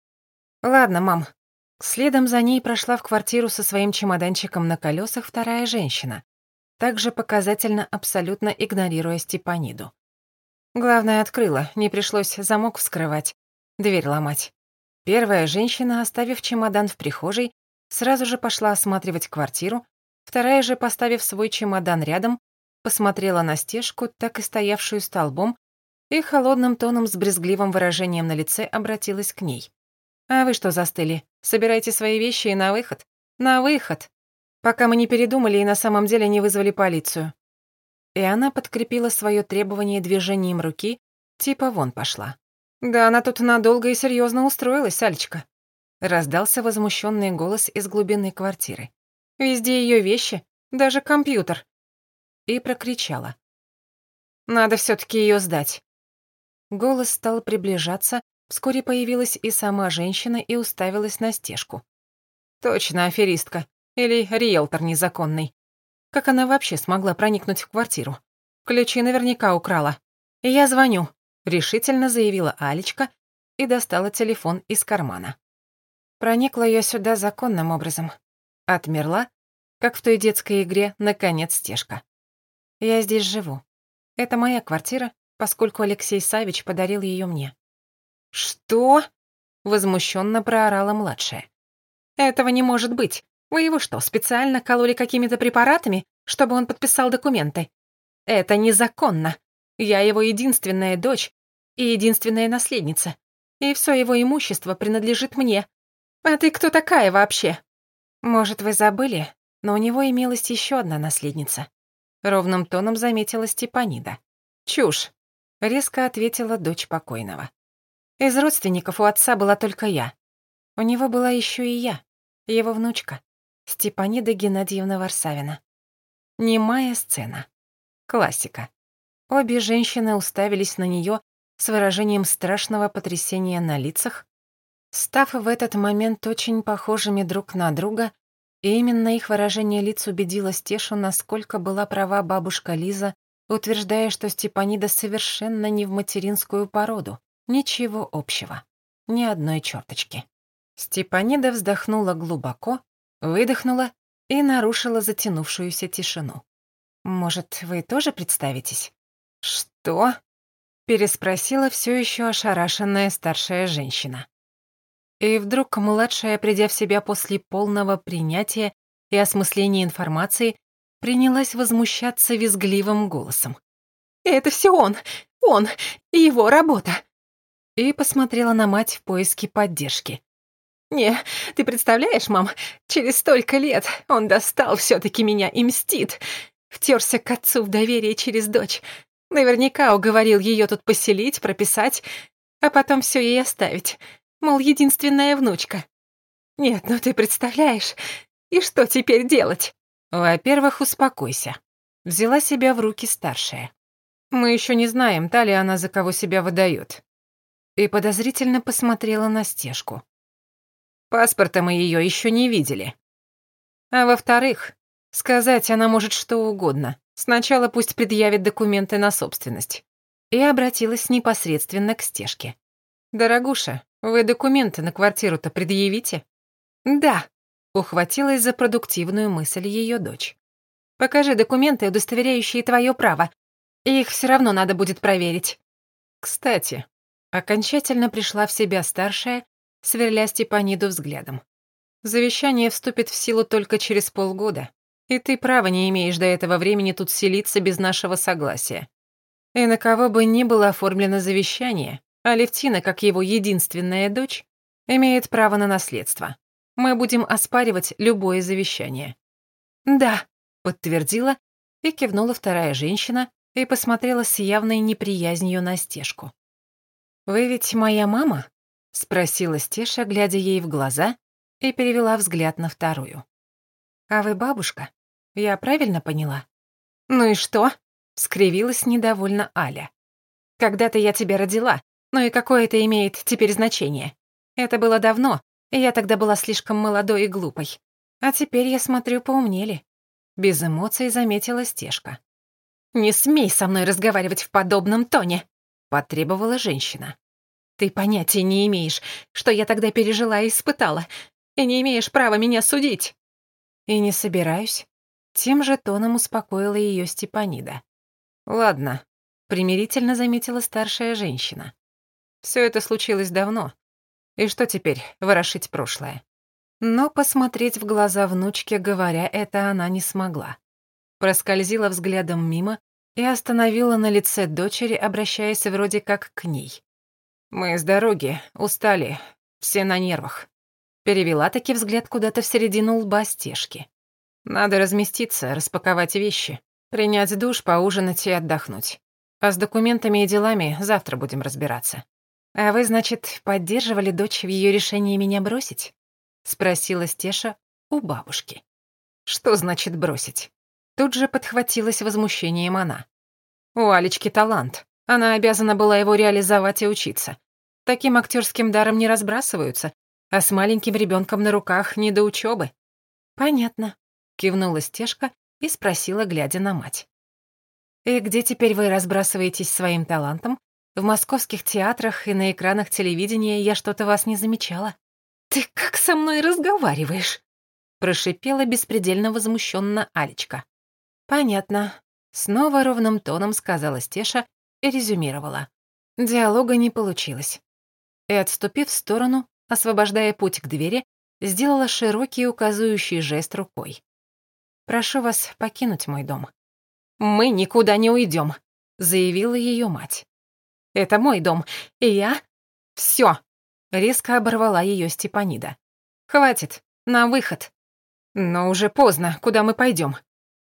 Ладно, мам, Следом за ней прошла в квартиру со своим чемоданчиком на колесах вторая женщина, также показательно абсолютно игнорируя Степаниду. Главное, открыла, не пришлось замок вскрывать, дверь ломать. Первая женщина, оставив чемодан в прихожей, сразу же пошла осматривать квартиру, вторая же, поставив свой чемодан рядом, посмотрела на стежку, так и стоявшую столбом, и холодным тоном с брезгливым выражением на лице обратилась к ней. «А вы что застыли? Собирайте свои вещи и на выход. На выход! Пока мы не передумали и на самом деле не вызвали полицию». И она подкрепила свое требование движением руки, типа вон пошла. «Да она тут надолго и серьезно устроилась, Альчика», — раздался возмущенный голос из глубины квартиры. «Везде ее вещи, даже компьютер». И прокричала. «Надо все таки ее сдать». Голос стал приближаться, Вскоре появилась и сама женщина и уставилась на стежку. Точно аферистка. Или риэлтор незаконный. Как она вообще смогла проникнуть в квартиру? Ключи наверняка украла. «Я звоню», — решительно заявила Алечка и достала телефон из кармана. Проникла я сюда законным образом. Отмерла, как в той детской игре «Наконец стежка». Я здесь живу. Это моя квартира, поскольку Алексей Савич подарил ее мне. «Что?» — возмущенно проорала младшая. «Этого не может быть. Вы его что, специально кололи какими-то препаратами, чтобы он подписал документы? Это незаконно. Я его единственная дочь, и единственная наследница. И все его имущество принадлежит мне. А ты кто такая вообще? Может, вы забыли, но у него имелась еще одна наследница. Ровным тоном заметила Степанида. Чушь, резко ответила дочь покойного. Из родственников у отца была только я. У него была еще и я, его внучка, Степанида Геннадьевна Варсавина. Немая сцена. Классика. Обе женщины уставились на нее с выражением страшного потрясения на лицах, став в этот момент очень похожими друг на друга, и именно их выражение лиц убедило Стешу, насколько была права бабушка Лиза, утверждая, что Степанида совершенно не в материнскую породу, ничего общего, ни одной черточки. Степанида вздохнула глубоко, выдохнула и нарушила затянувшуюся тишину. «Может, вы тоже представитесь?» «Что?» — переспросила все еще ошарашенная старшая женщина. И вдруг младшая, придя в себя после полного принятия и осмысления информации, принялась возмущаться визгливым голосом. «Это все он! Он! Его работа!» И посмотрела на мать в поиске поддержки. «Не, ты представляешь, мам, через столько лет он достал все таки меня и мстит. Втерся к отцу в доверие через дочь. Наверняка уговорил ее тут поселить, прописать, а потом все ей оставить. Мол, единственная внучка. Нет, ну ты представляешь, и что теперь делать? Во-первых, успокойся. Взяла себя в руки старшая. Мы еще не знаем, та ли она за кого себя выдает. И подозрительно посмотрела на стежку. Паспорта мы ее еще не видели. А во-вторых, сказать она может что угодно. Сначала пусть предъявит документы на собственность. И обратилась непосредственно к стежке. «Дорогуша, вы документы на квартиру-то предъявите?» «Да», — ухватилась за продуктивную мысль ее дочь. «Покажи документы, удостоверяющие твое право. Их все равно надо будет проверить». Кстати, окончательно пришла в себя старшая сверля Степаниду взглядом. «Завещание вступит в силу только через полгода, и ты права не имеешь до этого времени тут селиться без нашего согласия. И на кого бы ни было оформлено завещание, Алевтина, как его единственная дочь, имеет право на наследство. Мы будем оспаривать любое завещание». «Да», — подтвердила и кивнула вторая женщина и посмотрела с явной неприязнью на стежку. «Вы ведь моя мама?» — спросила Стеша, глядя ей в глаза, и перевела взгляд на вторую. «А вы бабушка? Я правильно поняла?» «Ну и что?» — скривилась недовольно Аля. «Когда-то я тебя родила, но и какое это имеет теперь значение? Это было давно, и я тогда была слишком молодой и глупой. А теперь, я смотрю, поумнели». Без эмоций заметила Стешка. «Не смей со мной разговаривать в подобном тоне», — потребовала женщина. Ты понятия не имеешь, что я тогда пережила и испытала, и не имеешь права меня судить. И не собираюсь. Тем же тоном успокоила ее Степанида. Ладно, примирительно заметила старшая женщина. Все это случилось давно. И что теперь, ворошить прошлое? Но посмотреть в глаза внучке, говоря это, она не смогла. Проскользила взглядом мимо и остановила на лице дочери, обращаясь вроде как к ней. «Мы с дороги, устали, все на нервах». Перевела таки взгляд куда-то в середину лба стежки. «Надо разместиться, распаковать вещи, принять душ, поужинать и отдохнуть. А с документами и делами завтра будем разбираться». «А вы, значит, поддерживали дочь в ее решении меня бросить?» — спросила Стеша у бабушки. «Что значит бросить?» Тут же подхватилась возмущением она. «У Алечки талант. Она обязана была его реализовать и учиться. Таким актерским даром не разбрасываются, а с маленьким ребенком на руках не до учебы. Понятно, кивнула Стежка и спросила, глядя на мать. И где теперь вы разбрасываетесь своим талантом? В московских театрах и на экранах телевидения я что-то вас не замечала. Ты как со мной разговариваешь? прошипела беспредельно возмущенно Алечка. Понятно. Снова ровным тоном сказала Стеша и резюмировала. Диалога не получилось и, отступив в сторону, освобождая путь к двери, сделала широкий указывающий жест рукой. «Прошу вас покинуть мой дом». «Мы никуда не уйдем», — заявила ее мать. Это мой дом, и я... Всё!» Резко оборвала её Степанида. «Хватит, на выход!» «Но уже поздно, куда мы пойдём?»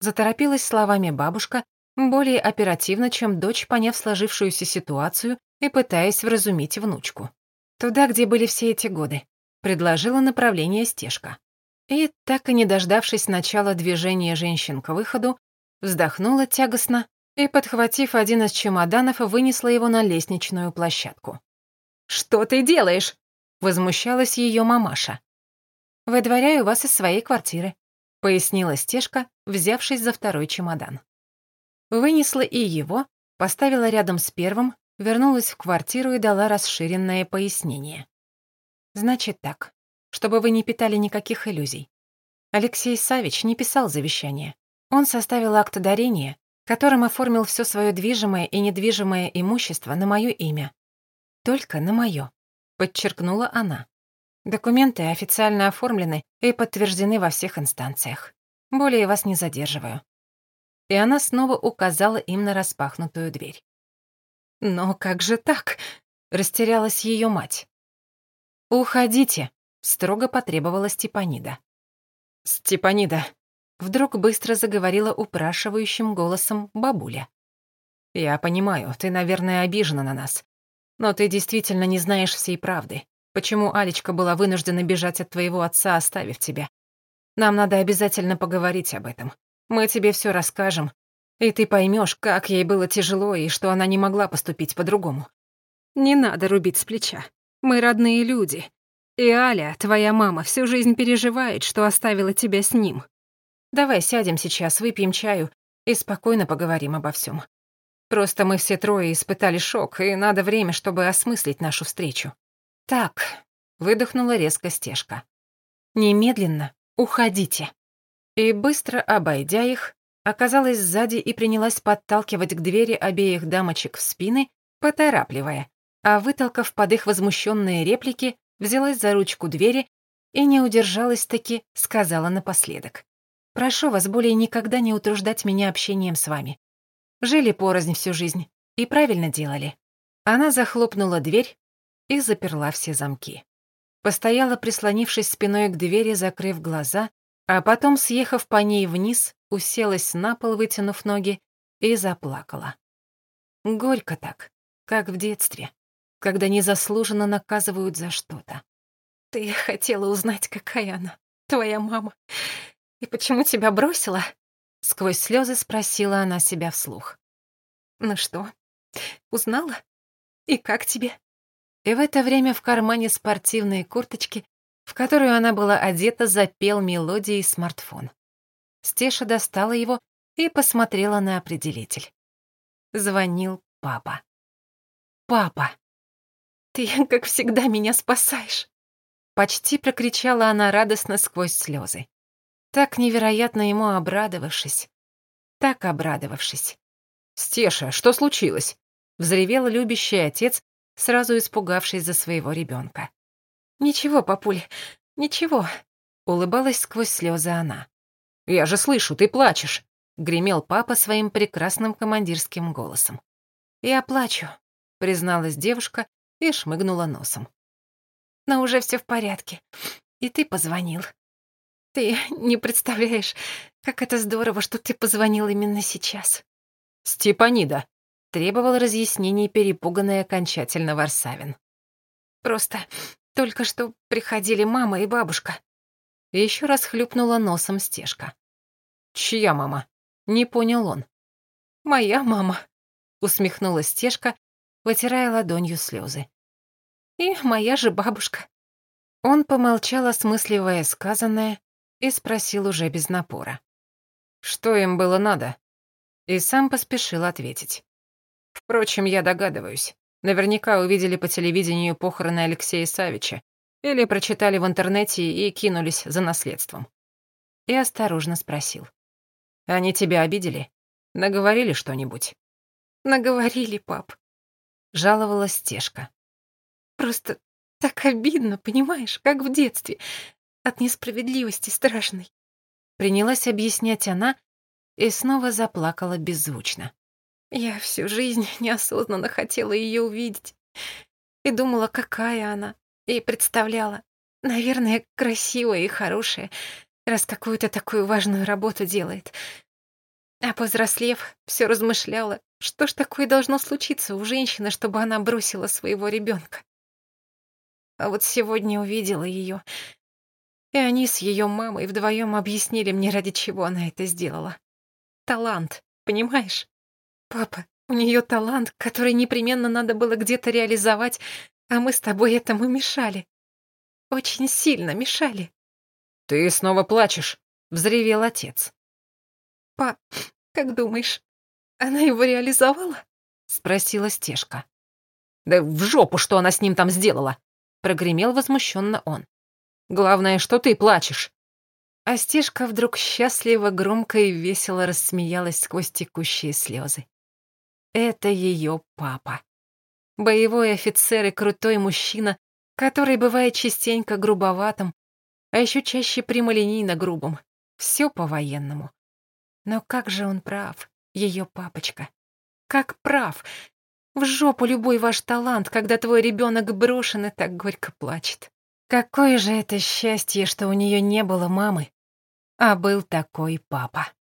Заторопилась словами бабушка, более оперативно, чем дочь, поняв сложившуюся ситуацию и пытаясь вразумить внучку. «Туда, где были все эти годы», — предложила направление стежка. И, так и не дождавшись начала движения женщин к выходу, вздохнула тягостно и, подхватив один из чемоданов, вынесла его на лестничную площадку. «Что ты делаешь?» — возмущалась ее мамаша. «Выдворяю вас из своей квартиры», — пояснила стежка, взявшись за второй чемодан. Вынесла и его, поставила рядом с первым, вернулась в квартиру и дала расширенное пояснение. «Значит так, чтобы вы не питали никаких иллюзий. Алексей Савич не писал завещание. Он составил акт дарения, которым оформил все свое движимое и недвижимое имущество на мое имя. Только на мое, подчеркнула она. Документы официально оформлены и подтверждены во всех инстанциях. Более вас не задерживаю. И она снова указала им на распахнутую дверь. «Но как же так?» — растерялась ее мать. «Уходите», — строго потребовала Степанида. «Степанида», — вдруг быстро заговорила упрашивающим голосом бабуля. «Я понимаю, ты, наверное, обижена на нас. Но ты действительно не знаешь всей правды. Почему Алечка была вынуждена бежать от твоего отца, оставив тебя? Нам надо обязательно поговорить об этом. Мы тебе все расскажем, и ты поймешь, как ей было тяжело и что она не могла поступить по-другому. Не надо рубить с плеча. Мы родные люди. И Аля, твоя мама, всю жизнь переживает, что оставила тебя с ним. Давай сядем сейчас, выпьем чаю и спокойно поговорим обо всем. Просто мы все трое испытали шок, и надо время, чтобы осмыслить нашу встречу. Так, выдохнула резко стежка. Немедленно уходите. И быстро обойдя их, оказалась сзади и принялась подталкивать к двери обеих дамочек в спины, поторапливая, а вытолкав под их возмущенные реплики, взялась за ручку двери и не удержалась-таки, сказала напоследок. «Прошу вас более никогда не утруждать меня общением с вами. Жили порознь всю жизнь и правильно делали». Она захлопнула дверь и заперла все замки. Постояла, прислонившись спиной к двери, закрыв глаза, а потом, съехав по ней вниз, уселась на пол, вытянув ноги, и заплакала. Горько так, как в детстве, когда незаслуженно наказывают за что-то. «Ты хотела узнать, какая она, твоя мама, и почему тебя бросила?» Сквозь слезы спросила она себя вслух. «Ну что, узнала? И как тебе?» И в это время в кармане спортивной курточки в которую она была одета, запел мелодией смартфон. Стеша достала его и посмотрела на определитель. Звонил папа. «Папа, ты, как всегда, меня спасаешь!» Почти прокричала она радостно сквозь слезы. Так невероятно ему обрадовавшись. Так обрадовавшись. «Стеша, что случилось?» Взревел любящий отец, сразу испугавшись за своего ребенка. «Ничего, папуль, ничего», — улыбалась сквозь слезы она. «Я же слышу, ты плачешь», — гремел папа своим прекрасным командирским голосом. «Я плачу», — призналась девушка и шмыгнула носом. «Но уже все в порядке, и ты позвонил. Ты не представляешь, как это здорово, что ты позвонил именно сейчас». «Степанида», — требовал разъяснений перепуганный окончательно Варсавин. «Просто только что приходили мама и бабушка. И еще раз хлюпнула носом стежка. «Чья мама?» — не понял он. «Моя мама», — усмехнулась стежка, вытирая ладонью слезы. «И моя же бабушка». Он помолчал, осмысливая сказанное, и спросил уже без напора. «Что им было надо?» И сам поспешил ответить. «Впрочем, я догадываюсь. Наверняка увидели по телевидению похороны Алексея Савича или прочитали в интернете и кинулись за наследством. И осторожно спросил. «Они тебя обидели? Наговорили что-нибудь?» «Наговорили, пап», — жаловалась Стежка. «Просто так обидно, понимаешь, как в детстве, от несправедливости страшной». Принялась объяснять она и снова заплакала беззвучно. Я всю жизнь неосознанно хотела ее увидеть. И думала, какая она. И представляла. Наверное, красивая и хорошая, раз какую-то такую важную работу делает. А повзрослев, все размышляла, что ж такое должно случиться у женщины, чтобы она бросила своего ребенка. А вот сегодня увидела ее, и они с ее мамой вдвоем объяснили мне, ради чего она это сделала. Талант, понимаешь? Папа, у нее талант, который непременно надо было где-то реализовать, а мы с тобой этому мешали. Очень сильно мешали. «Ты снова плачешь», — взревел отец. «Па, как думаешь, она его реализовала?» — спросила Стежка. «Да в жопу, что она с ним там сделала!» — прогремел возмущенно он. «Главное, что ты плачешь!» А Стежка вдруг счастливо, громко и весело рассмеялась сквозь текущие слезы. Это ее папа. Боевой офицер и крутой мужчина, который бывает частенько грубоватым, а еще чаще прямолинейно грубым. Все по-военному. Но как же он прав, ее папочка. Как прав. В жопу любой ваш талант, когда твой ребенок брошен и так горько плачет. Какое же это счастье, что у нее не было мамы, а был такой папа.